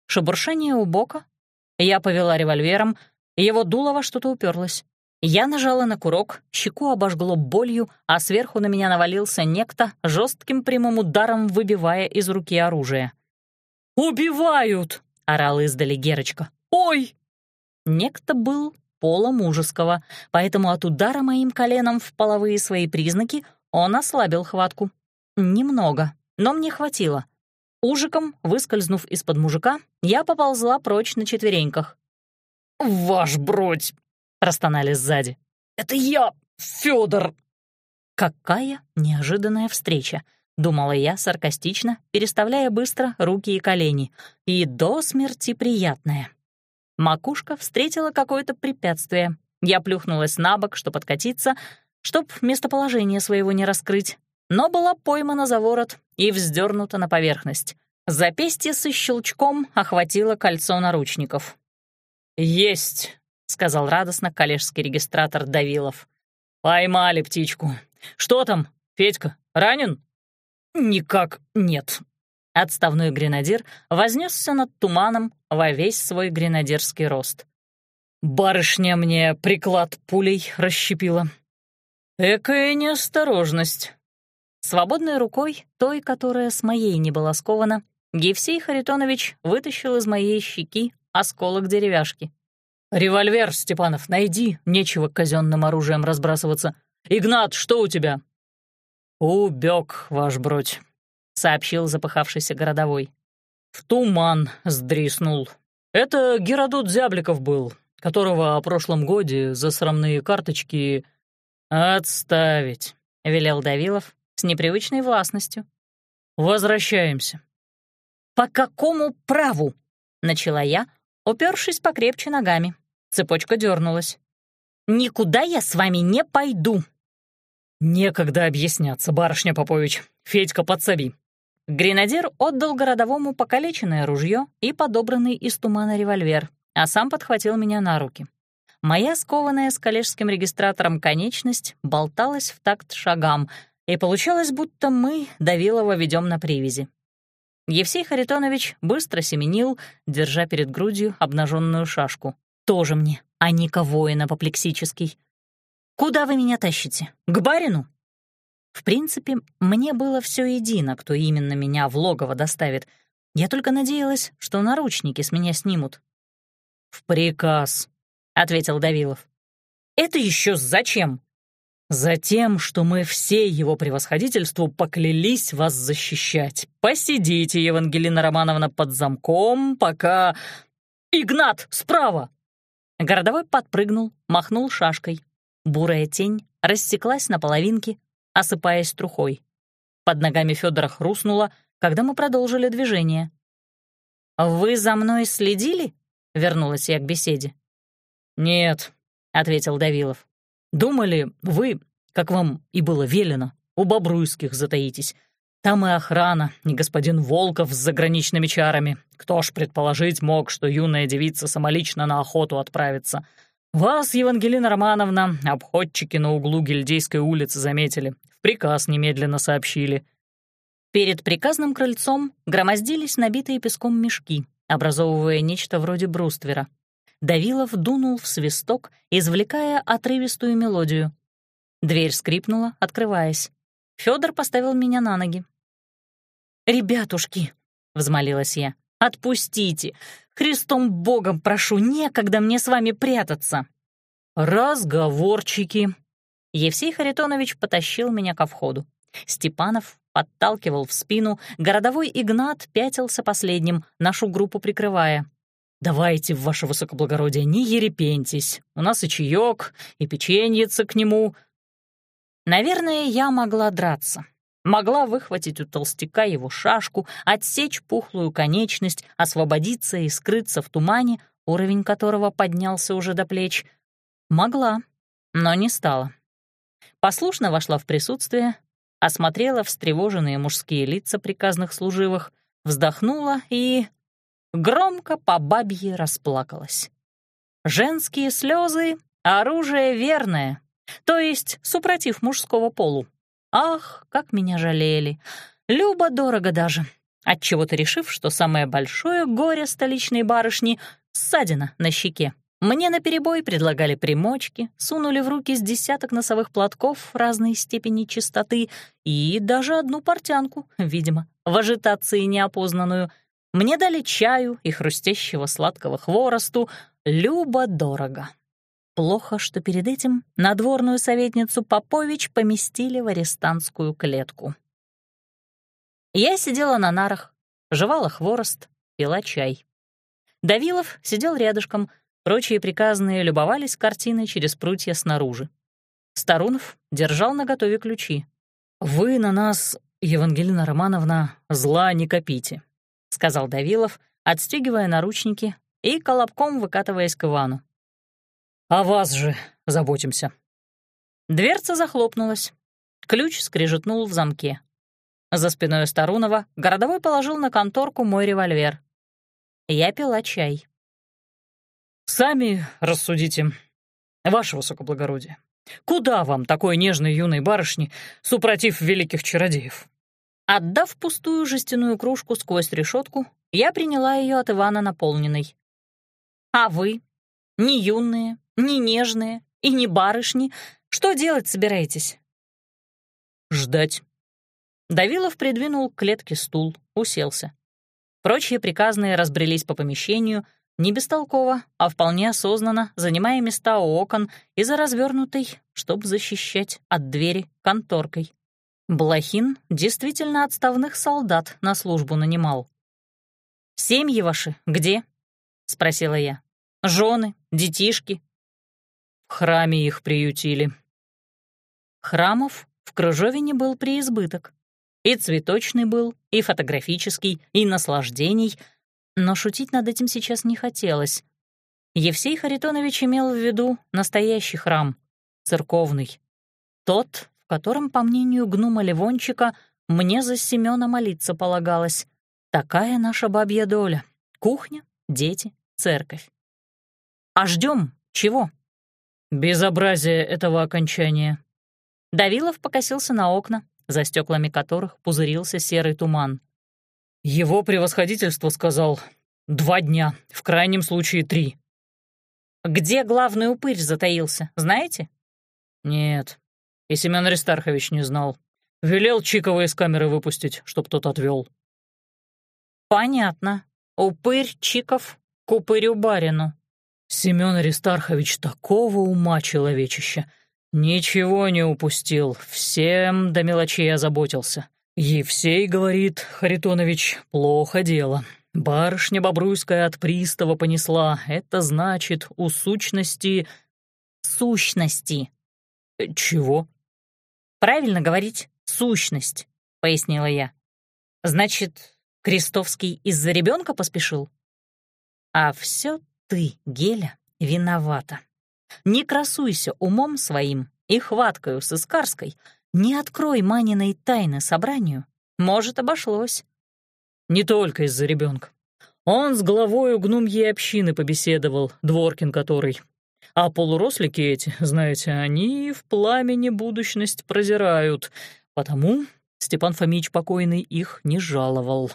A: шебуршение у бока. Я повела револьвером, его дуло во что-то уперлось. Я нажала на курок, щеку обожгло болью, а сверху на меня навалился некто, жестким прямым ударом выбивая из руки оружие. «Убивают!» — орал издали Герочка. «Ой!» Некто был пола мужеского, поэтому от удара моим коленом в половые свои признаки он ослабил хватку. Немного, но мне хватило. Ужиком, выскользнув из-под мужика, я поползла прочь на четвереньках. «Ваш бродь!» — простонали сзади. «Это я, Фёдор!» «Какая неожиданная встреча!» — думала я саркастично, переставляя быстро руки и колени. «И до смерти приятная!» Макушка встретила какое-то препятствие. Я плюхнулась на бок, чтобы откатиться, чтоб местоположение своего не раскрыть, но была поймана за ворот и вздернута на поверхность. Запястье со щелчком охватило кольцо наручников. «Есть!» — сказал радостно коллежский регистратор Давилов. «Поймали птичку. Что там, Федька, ранен?» «Никак нет». Отставной гренадер вознесся над туманом во весь свой гренадерский рост. «Барышня мне приклад пулей расщепила». «Экая неосторожность». Свободной рукой, той, которая с моей не была скована, Евсей Харитонович вытащил из моей щеки осколок деревяшки. «Револьвер, Степанов, найди, нечего казенным оружием разбрасываться. Игнат, что у тебя?» «Убег, ваш бродь», — сообщил запыхавшийся городовой. «В туман сдриснул. Это Геродот Зябликов был, которого о прошлом годе за срамные карточки отставить», — велел Давилов с непривычной властностью. «Возвращаемся». «По какому праву?» — начала я, упершись покрепче ногами. Цепочка дернулась. «Никуда я с вами не пойду!» «Некогда объясняться, барышня Попович. Федька, подсоби!» Гренадер отдал городовому покалеченное ружье и подобранный из тумана револьвер, а сам подхватил меня на руки. Моя скованная с коллежским регистратором конечность болталась в такт шагам, и получалось, будто мы Давилова ведем на привязи. Евсей Харитонович быстро семенил, держа перед грудью обнаженную шашку. Тоже мне, а Ника воин апоплексический. Куда вы меня тащите? К барину? В принципе, мне было все едино, кто именно меня в логово доставит. Я только надеялась, что наручники с меня снимут. «В приказ», — ответил Давилов. «Это еще зачем?» «Затем, что мы все его превосходительству поклялись вас защищать. Посидите, Евангелина Романовна, под замком, пока...» «Игнат, справа!» Городовой подпрыгнул, махнул шашкой. Бурая тень рассеклась на половинки, осыпаясь трухой. Под ногами Федора хрустнуло, когда мы продолжили движение. «Вы за мной следили?» — вернулась я к беседе. «Нет», — ответил Давилов. «Думали, вы, как вам и было велено, у Бобруйских затаитесь. Там и охрана, и господин Волков с заграничными чарами. Кто ж предположить мог, что юная девица самолично на охоту отправится? Вас, Евангелина Романовна, обходчики на углу Гильдейской улицы заметили. В приказ немедленно сообщили. Перед приказным крыльцом громоздились набитые песком мешки, образовывая нечто вроде бруствера. Давилов дунул в свисток, извлекая отрывистую мелодию. Дверь скрипнула, открываясь. Федор поставил меня на ноги. «Ребятушки!» — взмолилась я. «Отпустите! Христом Богом прошу, некогда мне с вами прятаться!» «Разговорчики!» Евсей Харитонович потащил меня ко входу. Степанов подталкивал в спину, городовой Игнат пятился последним, нашу группу прикрывая. «Давайте, ваше высокоблагородие, не ерепентесь. У нас и чаек, и печеньица к нему. Наверное, я могла драться. Могла выхватить у толстяка его шашку, отсечь пухлую конечность, освободиться и скрыться в тумане, уровень которого поднялся уже до плеч. Могла, но не стала. Послушно вошла в присутствие, осмотрела встревоженные мужские лица приказных служивых, вздохнула и громко по бабье расплакалась. Женские слезы — оружие верное, то есть супротив мужского полу. Ах, как меня жалели. Любо дорого даже. отчего-то решив, что самое большое горе столичной барышни — ссадина на щеке. Мне наперебой предлагали примочки, сунули в руки с десяток носовых платков разной степени чистоты и даже одну портянку, видимо, в ажитации неопознанную. Мне дали чаю и хрустящего сладкого хворосту. Любо-дорого. Плохо, что перед этим надворную советницу Попович поместили в арестантскую клетку. Я сидела на нарах, жевала хворост, пила чай. Давилов сидел рядышком, прочие приказные любовались картиной через прутья снаружи. Старунов держал наготове ключи. «Вы на нас, Евангелина Романовна, зла не копите», — сказал Давилов, отстегивая наручники и колобком выкатываясь к Ивану. «О вас же заботимся». Дверца захлопнулась. Ключ скрежетнул в замке. За спиной Старунова городовой положил на конторку мой револьвер. Я пила чай. «Сами рассудите, ваше высокоблагородие. Куда вам, такой нежной юной барышни, супротив великих чародеев?» Отдав пустую жестяную кружку сквозь решетку, я приняла ее от Ивана наполненной. «А вы? Не юные, не нежные и не барышни. Что делать собираетесь?» «Ждать», Давилов придвинул к клетке стул, уселся. Прочие приказные разбрелись по помещению, не бестолково, а вполне осознанно, занимая места у окон и за развернутой, чтобы защищать от двери конторкой. Блохин действительно отставных солдат на службу нанимал. «Семьи ваши где?» — спросила я. «Жены, детишки?» В храме их приютили. Храмов в Крыжовине был преизбыток. И цветочный был, и фотографический, и наслаждений, но шутить над этим сейчас не хотелось. Евсей Харитонович имел в виду настоящий храм, церковный. Тот, котором, по мнению гнума Ливончика, мне за Семёна молиться полагалось. Такая наша бабья доля. Кухня, дети, церковь. А ждем чего? Безобразие этого окончания. Давилов покосился на окна, за стеклами которых пузырился серый туман. «Его превосходительство сказал два дня, в крайнем случае три». «Где главный упырь затаился, знаете?» «Нет, и Семен Аристархович не знал. Велел Чикова из камеры выпустить, чтоб тот отвел. «Понятно. Упырь Чиков к упырю-барину». Семен Аристархович такого ума человечища «Ничего не упустил, всем до мелочей озаботился. Евсей, говорит, Харитонович, плохо дело. Барышня Бобруйская от пристава понесла. Это значит, у сущности...» «Сущности». «Чего?» «Правильно говорить «сущность», — пояснила я. «Значит, Крестовский из-за ребенка поспешил?» «А все ты, Геля, виновата». Не красуйся умом своим и хваткою сыскарской, не открой Маниной тайны собранию, может, обошлось. Не только из-за ребенка. Он с главою гнумьей общины побеседовал, дворкин который. А полурослики эти, знаете, они в пламени будущность прозирают, потому Степан Фомич покойный их не жаловал.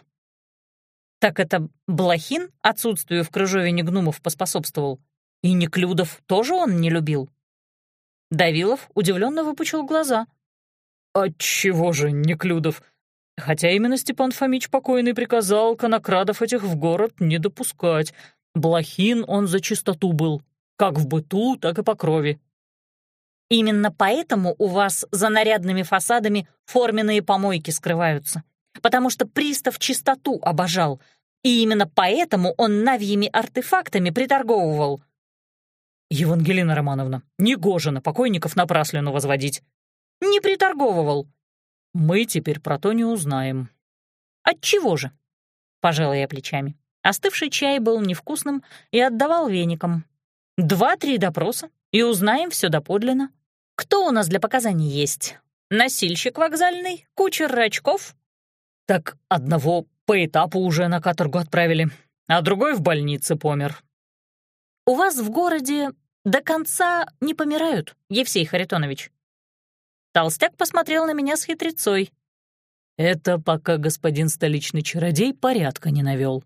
A: Так это Блохин отсутствию в крыжовине гнумов поспособствовал? И Неклюдов тоже он не любил. Давилов удивленно выпучил глаза. «Отчего же Неклюдов? Хотя именно Степан Фомич покойный приказал конокрадов этих в город не допускать. Блохин он за чистоту был, как в быту, так и по крови». «Именно поэтому у вас за нарядными фасадами форменные помойки скрываются, потому что пристав чистоту обожал, и именно поэтому он навьими артефактами приторговывал», «Евангелина Романовна, негоже на покойников напраслину возводить». «Не приторговывал». «Мы теперь про то не узнаем». «Отчего же?» — пожала я плечами. Остывший чай был невкусным и отдавал веником. «Два-три допроса, и узнаем все доподлинно. Кто у нас для показаний есть? Носильщик вокзальный, кучер рачков?» «Так одного по этапу уже на каторгу отправили, а другой в больнице помер. «У вас в городе до конца не помирают, Евсей Харитонович». Толстяк посмотрел на меня с хитрецой.
B: Это пока господин столичный чародей порядка не навел.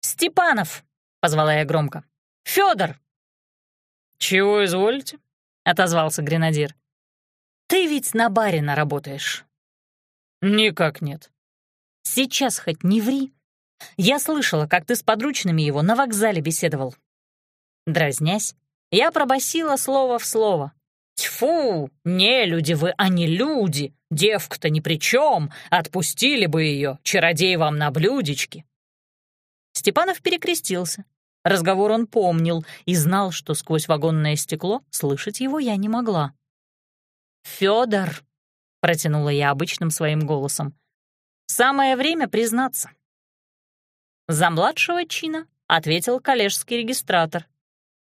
A: «Степанов!» — позвала я громко. «Фёдор!»
B: «Чего изволите?» — отозвался гренадир.
A: «Ты ведь на барина работаешь».
B: «Никак нет».
A: «Сейчас хоть не ври. Я слышала, как ты с подручными его на вокзале беседовал». Дразнясь, я пробасила слово в слово. «Тьфу! Не люди вы, а не люди! Девка-то ни при чем! Отпустили бы ее, чародей вам на блюдечке!» Степанов перекрестился. Разговор он помнил и знал, что сквозь вагонное стекло слышать его я не могла. «Фёдор», — протянула я обычным своим голосом, — «самое время признаться». За младшего чина ответил коллежский регистратор.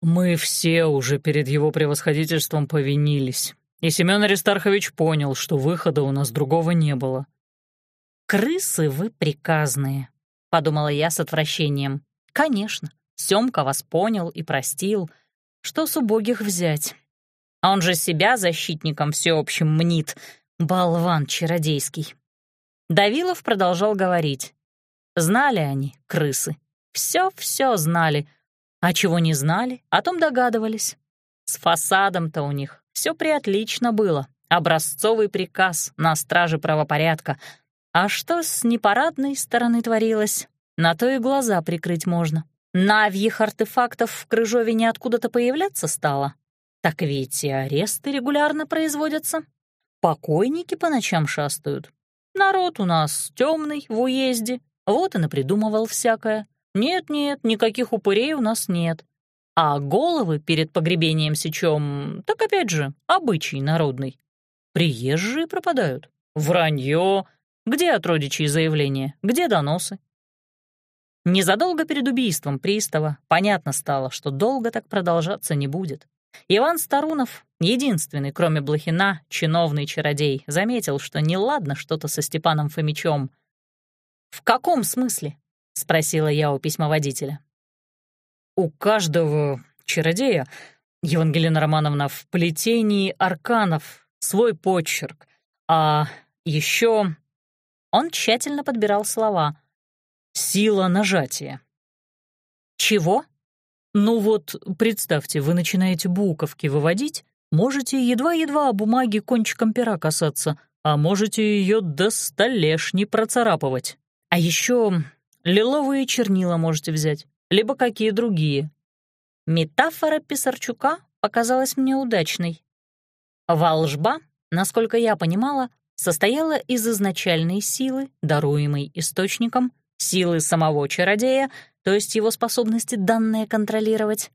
B: «Мы все уже перед его превосходительством повинились, и Семен Аристархович понял, что выхода у нас другого не было».
A: «Крысы вы приказные», — подумала я с отвращением. «Конечно, Семка вас понял и простил. Что с убогих взять? А он же себя защитником всеобщим мнит. Болван чародейский. Давилов продолжал говорить. Знали они, крысы. Все-все знали. А чего не знали, о том догадывались. С фасадом-то у них все приотлично было. Образцовый приказ на страже правопорядка. А что с непарадной стороны творилось, на то и глаза прикрыть можно. Навьих артефактов в Крыжовине откуда-то появляться стало. Так ведь и аресты регулярно производятся. Покойники по ночам шастают. Народ у нас темный в уезде, вот и напридумывал всякое. Нет-нет, никаких упырей у нас нет. А головы перед погребением сечем, так опять же, обычай народный. Приезжие пропадают. Вранье. Где от заявления? Где доносы? Незадолго перед убийством пристава понятно стало, что долго так продолжаться не будет. Иван Старунов, единственный, кроме Блохина, чиновный чародей, заметил, что неладно что-то со Степаном Фомичом. «В каком смысле?» — спросила я у письмоводителя.
B: «У каждого чародея, Евангелина Романовна, в плетении арканов свой почерк, а еще
A: Он тщательно подбирал слова —
B: Сила нажатия.
A: Чего?
B: Ну вот, представьте, вы начинаете буковки выводить, можете едва-едва о бумаге кончиком пера касаться, а можете ее до столешни процарапывать. А еще лиловые чернила можете взять, либо какие другие.
A: Метафора Писарчука показалась мне удачной. Волжба, насколько я понимала, состояла из изначальной силы, даруемой источником, силы самого чародея, то есть его способности данные контролировать,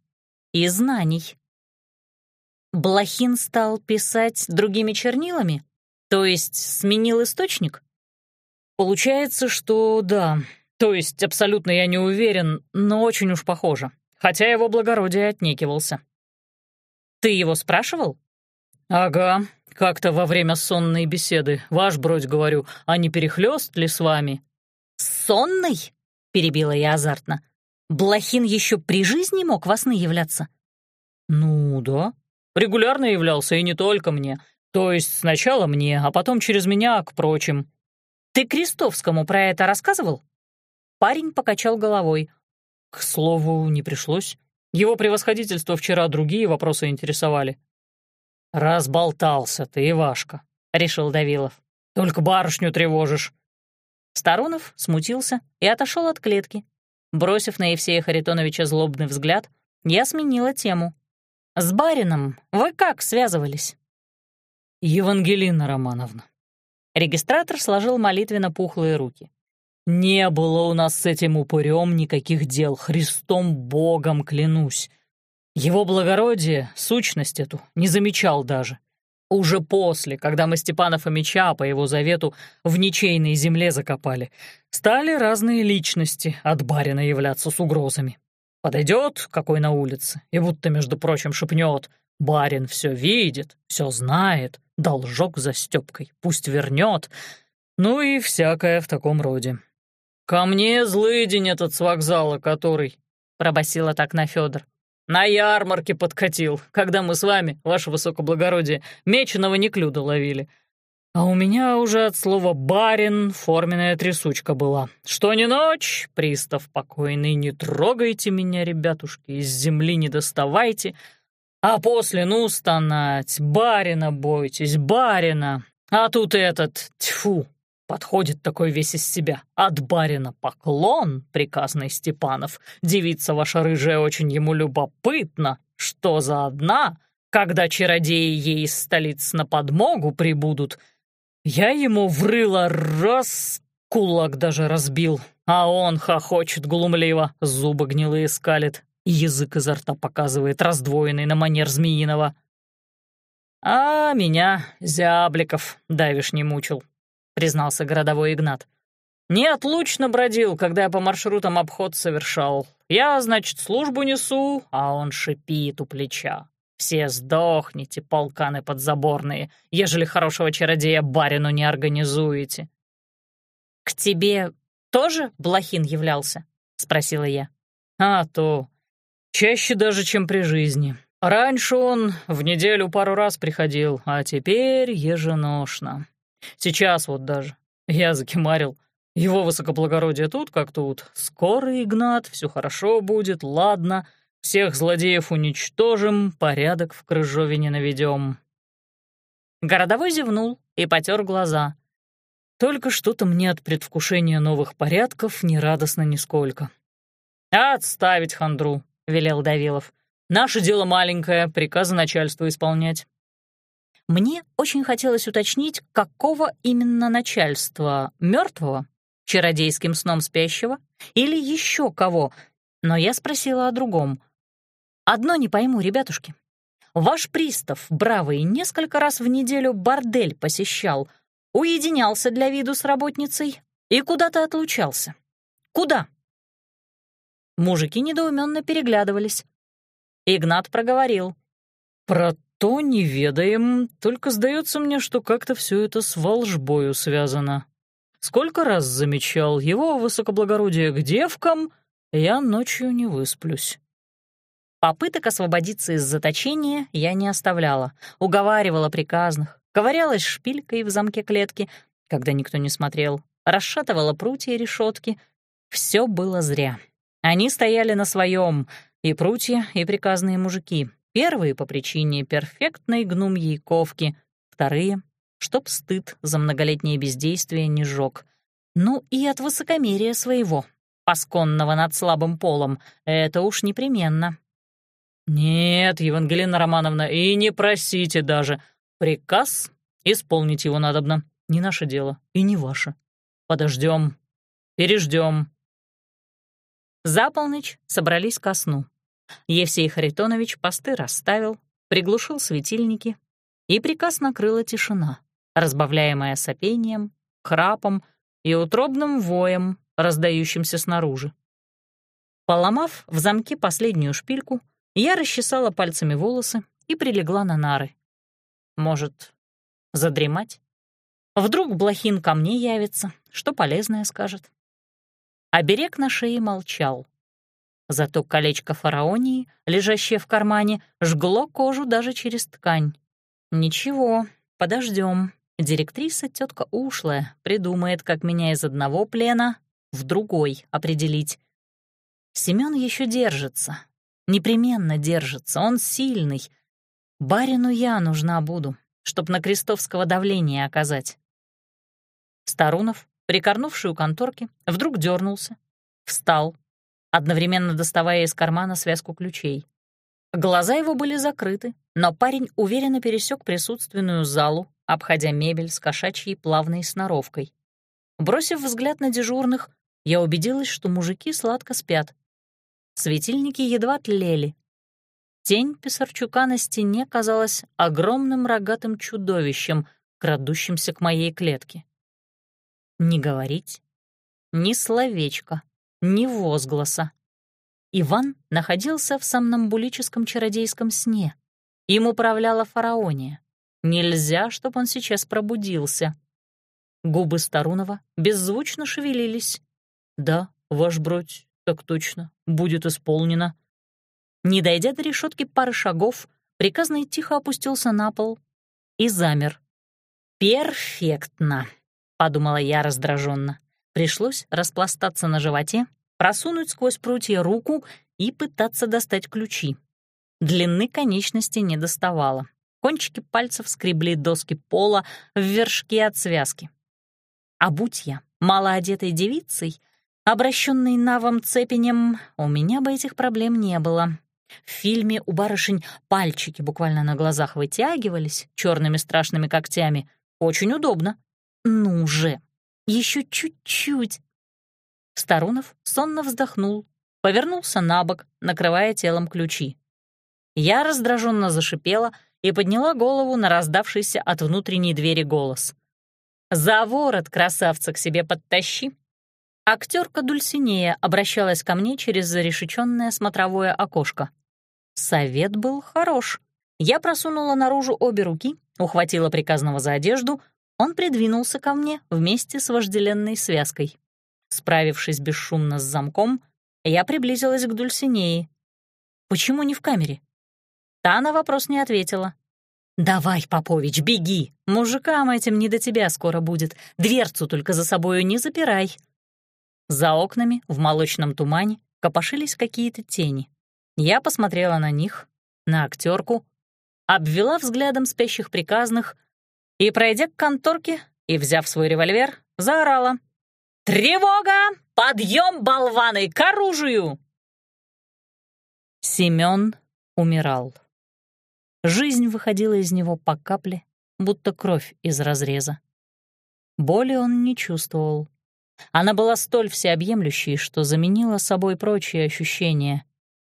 A: и знаний. Блохин стал писать другими чернилами, то есть сменил источник?
B: Получается, что да. То есть абсолютно я не уверен, но очень уж похоже. Хотя его благородие отнекивался.
A: Ты его спрашивал?
B: Ага, как-то во время сонной беседы. Ваш бродь, говорю, а не перехлёст ли с вами?
A: «Сонный?» — перебила я азартно. «Блохин еще при жизни мог во сны являться?»
B: «Ну да, регулярно являлся, и не только мне. То есть сначала мне, а потом через меня к прочим».
A: «Ты Крестовскому про это рассказывал?» Парень покачал головой.
B: «К слову, не пришлось. Его превосходительство вчера другие вопросы интересовали». «Разболтался ты, Ивашка», — решил Давилов. «Только барышню тревожишь.
A: Старунов смутился и отошел от клетки. Бросив на Евсея Харитоновича злобный взгляд, я сменила тему. «С барином вы как связывались?»
B: «Евангелина Романовна».
A: Регистратор сложил молитвенно пухлые руки.
B: «Не было у нас с этим упырем никаких дел, Христом Богом клянусь. Его благородие, сущность эту, не замечал даже. Уже после, когда мы Степана Фомича по его завету в ничейной земле закопали, стали разные личности от барина являться с угрозами. Подойдет какой на улице и будто, между прочим, шепнет «Барин все видит, все знает, должок за Степкой, пусть вернет». Ну и всякое в таком роде. «Ко мне злый день этот с вокзала, который...» — пробасила так на Федор. На ярмарке подкатил, когда мы с вами, ваше высокоблагородие, меченого неклюда ловили. А у меня уже от слова «барин» форменная трясучка была. Что ни ночь, пристав покойный, не трогайте меня, ребятушки, из земли не доставайте, а после, ну, стонать, барина бойтесь, барина. А тут этот, тьфу, подходит такой весь из себя. От барина поклон, приказный Степанов. Девица ваша рыжая очень ему любопытна. Что за одна, когда чародеи ей из столиц на подмогу прибудут — я ему врыло раз, кулак даже разбил, а он хохочет глумливо, зубы гнилые скалит, язык изо рта показывает, раздвоенный на манер змеиного. «А меня зябликов давишь не мучил», — признался городовой Игнат. «Неотлучно бродил, когда я по маршрутам обход совершал. Я, значит, службу несу, а он шипит у плеча. Все сдохните, полканы подзаборные, ежели хорошего чародея барину не организуете».
A: «К тебе тоже Блохин являлся?» — спросила я.
B: «А то. Чаще даже, чем при жизни. Раньше он в неделю пару раз приходил, а теперь еженошно. Сейчас вот даже. Я закимарил. Его высокоблагородие тут как тут. Скоро, Игнат, все хорошо будет, ладно. Всех злодеев уничтожим, порядок в Крыжовине наведем.
A: Городовой зевнул и потер глаза.
B: Только что-то мне от предвкушения новых порядков не радостно нисколько. «Отставить хандру», — велел Давилов. «Наше дело маленькое, приказы начальства исполнять».
A: Мне очень хотелось уточнить, какого именно начальства — мертвого, чародейским сном спящего или еще кого, но я спросила о другом. Одно не пойму, ребятушки. Ваш пристав, бравый, несколько раз в неделю бордель посещал, уединялся для виду с работницей и куда-то отлучался. Куда? Мужики недоуменно переглядывались. Игнат проговорил.
B: «Про то не ведаем, только сдается мне, что как-то все это с волжбою связано. Сколько раз замечал его высокоблагородие к девкам, я ночью не высплюсь.
A: Попыток освободиться из заточения я не оставляла, уговаривала приказных, ковырялась шпилькой в замке клетки, когда никто не смотрел, расшатывала прутья и решетки. Все было зря. Они стояли на своем, и прутья, и приказные мужики. Первые по причине перфектной гнумьей ковки, вторые — чтоб стыд за многолетнее бездействие не жёг. Ну и от высокомерия своего, пасконного над слабым полом, это уж непременно.
B: «Нет, Евангелина Романовна, и не просите даже. Приказ исполнить его надобно. Не наше дело и не ваше. Подождем, переждем».
A: За полночь собрались ко сну. Евсей Харитонович посты расставил, приглушил светильники, и приказ накрыла тишина, разбавляемая сопением, храпом и утробным воем, раздающимся снаружи. Поломав в замке последнюю шпильку, я расчесала пальцами волосы и прилегла на нары. Может, задремать? Вдруг Блохин ко мне явится, что полезное скажет. Оберег на шее молчал. Зато колечко фараонии, лежащее в кармане, жгло кожу даже через ткань. Ничего, подождем. Директриса тетка ушлая, придумает, как меня из одного плена в другой определить. Семён еще держится, Непременно держится, он сильный. Барину я нужна буду, чтоб на крестовского давления оказать. Старунов, прикорнувший у конторки, вдруг дернулся, встал, одновременно доставая из кармана связку ключей. Глаза его были закрыты, но парень уверенно пересек присутственную залу, обходя мебель с кошачьей плавной сноровкой. Бросив взгляд на дежурных, я убедилась, что мужики сладко спят. Светильники едва тлели. Тень Писарчука на стене казалась огромным рогатым чудовищем, крадущимся к моей клетке. Не говорить, ни словечка, ни возгласа. Иван находился в сомнамбулическом чародейском сне. Им управляла фараония. Нельзя, чтобы он сейчас пробудился. Губы Старунова беззвучно шевелились. «Да, ваш бродь, «Так точно, будет исполнено». Не дойдя до решетки пары шагов, приказный тихо опустился на пол и замер. «Перфектно», — подумала я раздраженно. Пришлось распластаться на животе, просунуть сквозь прутья руку и пытаться достать ключи. Длины конечности не доставало. Кончики пальцев скребли доски пола в вершке от связки. А будь я малоодетой девицей, обращенной навом цепенем, у меня бы этих проблем не было. В фильме у барышень пальчики буквально на глазах вытягивались черными страшными когтями. Очень удобно. Ну же, еще чуть-чуть. Старунов сонно вздохнул, повернулся на бок, накрывая телом ключи. Я раздраженно зашипела и подняла голову на раздавшийся от внутренней двери голос. «За ворот, красавца, к себе подтащи!» Актерка Дульсинея обращалась ко мне через зарешеченное смотровое окошко. Совет был хорош. Я просунула наружу обе руки, ухватила приказного за одежду, он придвинулся ко мне вместе с вожделенной связкой. Справившись бесшумно с замком, я приблизилась к Дульсинее. «Почему не в камере?» Та на вопрос не ответила. «Давай, Попович, беги! Мужикам этим не до тебя скоро будет. Дверцу только за собою не запирай!» За окнами, в молочном тумане, копошились какие-то тени. Я посмотрела на них, на актерку, обвела взглядом спящих приказных и, пройдя к конторке и взяв свой револьвер, заорала. «Тревога! Подъем, болваны, к оружию!» Семён умирал. Жизнь выходила из него по капле, будто кровь из разреза. Боли он не чувствовал, она была столь всеобъемлющей, что заменила собой прочие ощущения.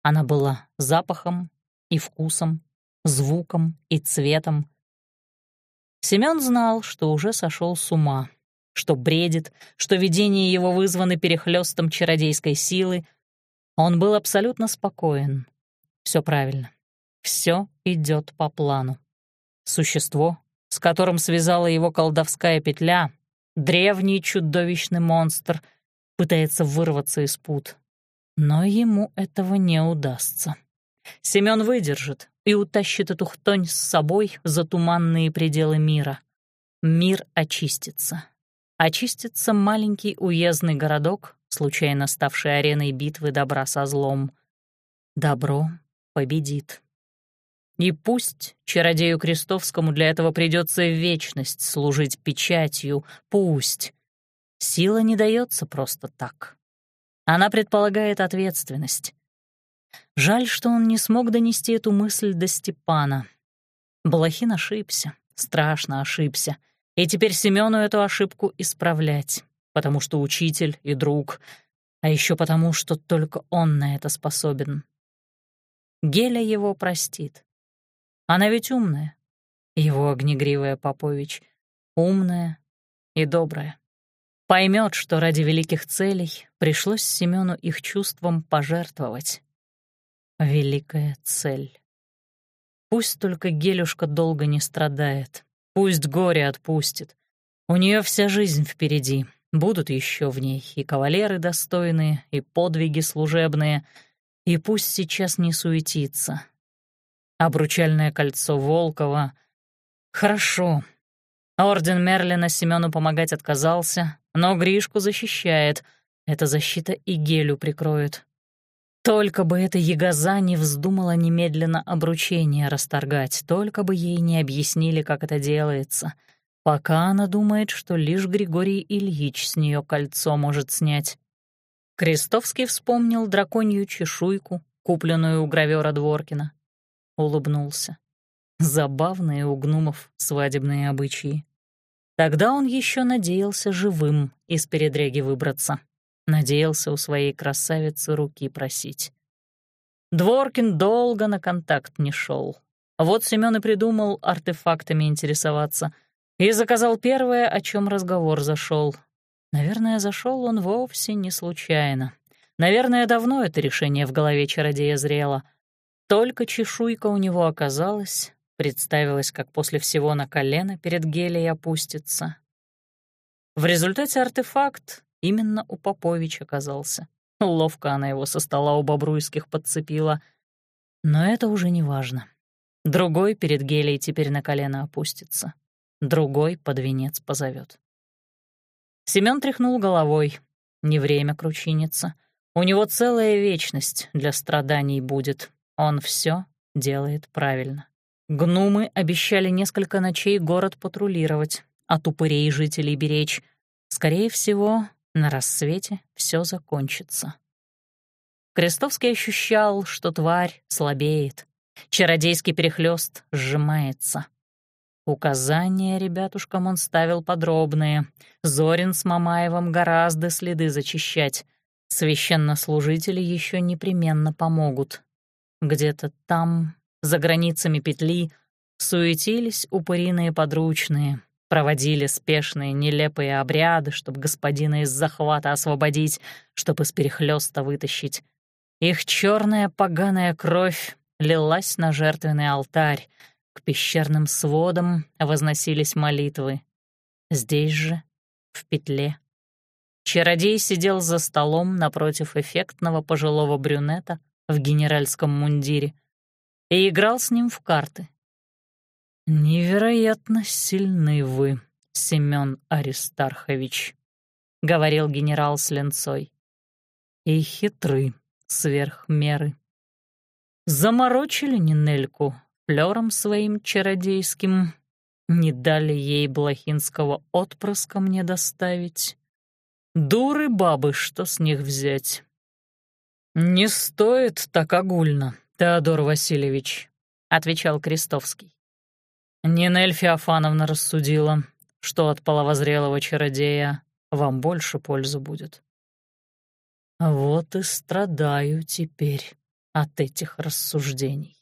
A: Она была запахом и вкусом, звуком и цветом. Семён знал, что уже сошел с ума, что бредит, что видения его вызваны перехлёстом чародейской силы. Он был абсолютно спокоен. Все правильно. Все идет по плану. Существо, с которым связала его колдовская петля, Древний чудовищный монстр пытается вырваться из пут. Но ему этого не удастся. Семён выдержит и утащит эту хтонь с собой за туманные пределы мира. Мир очистится. Очистится маленький уездный городок, случайно ставший ареной битвы добра со злом. Добро победит. И пусть чародею Крестовскому для этого придется вечность служить печатью, пусть. Сила не дается просто так. Она предполагает ответственность. Жаль, что он не смог донести эту мысль до Степана. Балахин ошибся, страшно ошибся, и теперь Семену эту ошибку исправлять, потому что учитель и друг, а еще потому, что только он на это способен. Геля его простит. Она ведь умная. Его огнегривая Попович. Умная и добрая. Поймет, что ради великих целей пришлось Семену их чувством пожертвовать. Великая цель. Пусть только Гелюшка долго не страдает. Пусть горе отпустит. У нее вся жизнь впереди. Будут еще в ней и кавалеры достойные, и подвиги служебные. И пусть сейчас не суетится, Обручальное кольцо Волкова. Хорошо. Орден Мерлина Семену помогать отказался, но Гришку защищает. Эта защита и Гелю прикроет. Только бы эта ягоза не вздумала немедленно обручение расторгать, только бы ей не объяснили, как это делается. Пока она думает, что лишь Григорий Ильич с нее кольцо может снять. Крестовский вспомнил драконью чешуйку, купленную у гравера Дворкина улыбнулся. Забавные у гномов свадебные обычаи. Тогда он еще надеялся живым из передряги выбраться. Надеялся у своей красавицы руки просить. Дворкин долго на контакт не шел. Вот Семён и придумал артефактами интересоваться и заказал первое, о чем разговор зашел. Наверное, зашел он вовсе не случайно. Наверное, давно это решение в голове чародея зрело — только чешуйка у него оказалась, представилась, как после всего на колено перед гелей опустится. В результате артефакт именно у Попович оказался. Ловко она его со стола у Бобруйских подцепила. Но это уже не важно. Другой перед гелей теперь на колено опустится. другой под венец позовет. Семён тряхнул головой. Не время кручиниться. У него целая вечность для страданий будет. Он все делает правильно. Гнумы обещали несколько ночей город патрулировать, от упырей жителей беречь. Скорее всего, на рассвете все закончится. Крестовский ощущал, что тварь слабеет. Чародейский перехлёст сжимается. Указания ребятушкам он ставил подробные. Зорин с Мамаевым гораздо следы зачищать. Священнослужители еще непременно помогут. Где-то там, за границами петли, суетились упыриные подручные, проводили спешные нелепые обряды, чтобы господина из захвата освободить, чтобы из перехлёста вытащить. Их черная поганая кровь лилась на жертвенный алтарь, к пещерным сводам возносились молитвы. Здесь же, в петле, чародей сидел за столом напротив эффектного пожилого брюнета в генеральском мундире и играл с ним в карты. «Невероятно сильны вы, Семён Аристархович», — говорил генерал с ленцой. «И хитры сверх меры. Заморочили Нинельку флёром своим чародейским, не дали ей блохинского отпрыска мне доставить. Дуры бабы, что с них взять? «Не стоит так огульно, Теодор Васильевич», — отвечал Крестовский. Нинель Феофановна рассудила, что от половозрелого чародея вам больше пользы будет. Вот и страдаю теперь от этих рассуждений.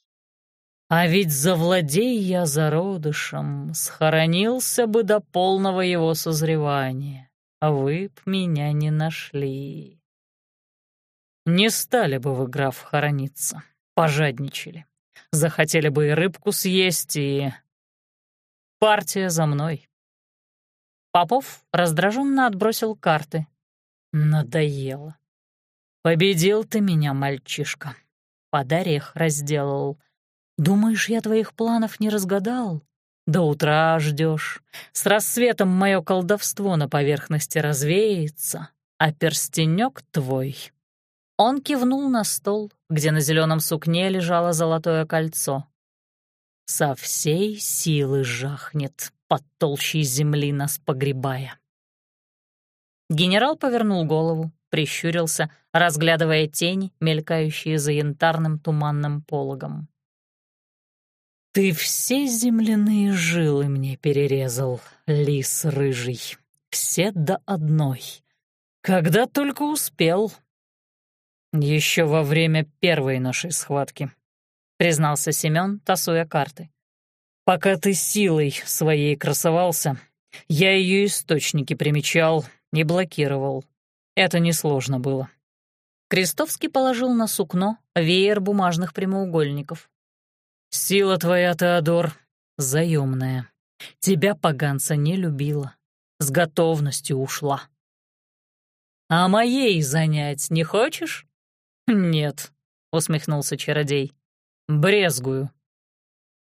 A: А ведь завладей я зародышем, схоронился бы до полного его созревания, а вы б меня не нашли. Не стали бы вы, граф, хорониться, пожадничали. Захотели бы и рыбку съесть, и... Партия за мной. Попов раздраженно отбросил карты. Надоело. Победил ты меня, мальчишка. Под орех разделал. Думаешь, я твоих планов не разгадал? До утра ждешь. С рассветом мое колдовство на поверхности развеется, а перстенек твой. Он кивнул на стол, где на зеленом сукне лежало золотое кольцо. Со всей силы жахнет, под толщей земли нас погребая. Генерал повернул голову, прищурился, разглядывая тени, мелькающие за янтарным туманным пологом. Ты все земляные жилы мне перерезал, лис рыжий, все до одной. Когда только успел. Еще во время первой нашей схватки, признался Семен, тасуя карты. Пока ты силой своей красовался, я ее источники примечал и блокировал. Это несложно было. Крестовский положил на сукно веер бумажных прямоугольников. «Сила твоя, Теодор, заёмная. Тебя поганца не любила, с готовностью ушла. А моей занять не хочешь?» «Нет», — усмехнулся чародей. «Брезгую».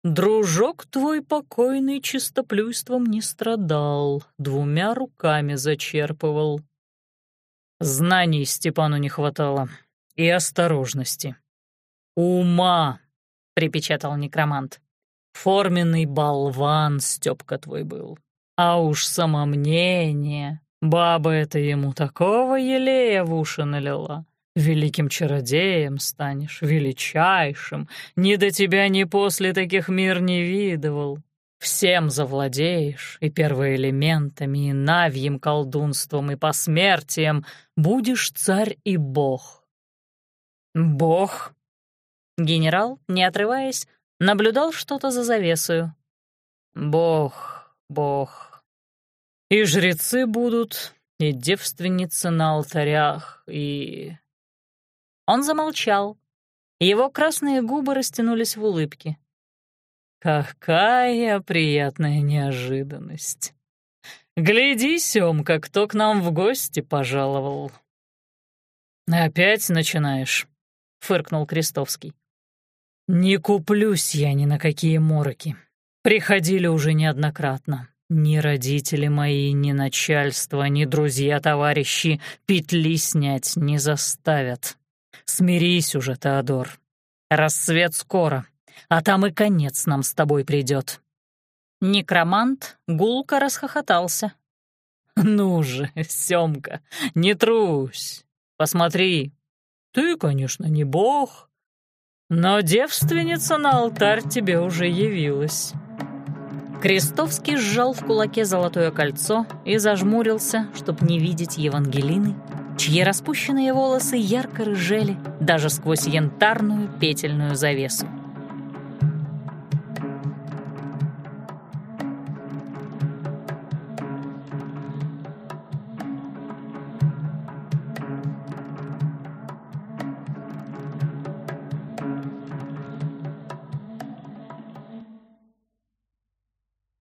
A: «Дружок твой покойный чистоплюйством не страдал, двумя руками зачерпывал. Знаний Степану не хватало и осторожности. Ума — припечатал некромант. «Форменный болван, Стёпка твой был. А уж самомнение. Баба это ему такого елея в уши налила. Великим чародеем станешь, величайшим. Ни до тебя, ни после таких мир не видывал. Всем завладеешь, и первоэлементами, и навьим колдунством, и посмертием. Будешь царь и бог». «Бог?» Генерал, не отрываясь, наблюдал что-то за завесою. «Бог, бог. И жрецы будут, и девственницы на алтарях, и...» Он замолчал. Его красные губы растянулись в улыбке. «Какая приятная неожиданность! Гляди, Сёмка, кто к нам в гости пожаловал!» «Опять начинаешь?» — фыркнул Крестовский. «Не куплюсь я ни на какие мороки. Приходили уже неоднократно.
B: Ни родители мои, ни начальство, ни друзья-товарищи петли снять не заставят. Смирись уже, Теодор. Рассвет скоро, а там и конец нам с тобой придет.
A: Некромант гулко расхохотался.
B: «Ну же, Семка, не трусь. Посмотри, ты, конечно, не бог, но девственница на алтарь тебе уже явилась».
A: Крестовский сжал в кулаке золотое кольцо и зажмурился, чтобы не видеть Евангелины, чьи распущенные волосы ярко рыжели даже сквозь янтарную петельную завесу.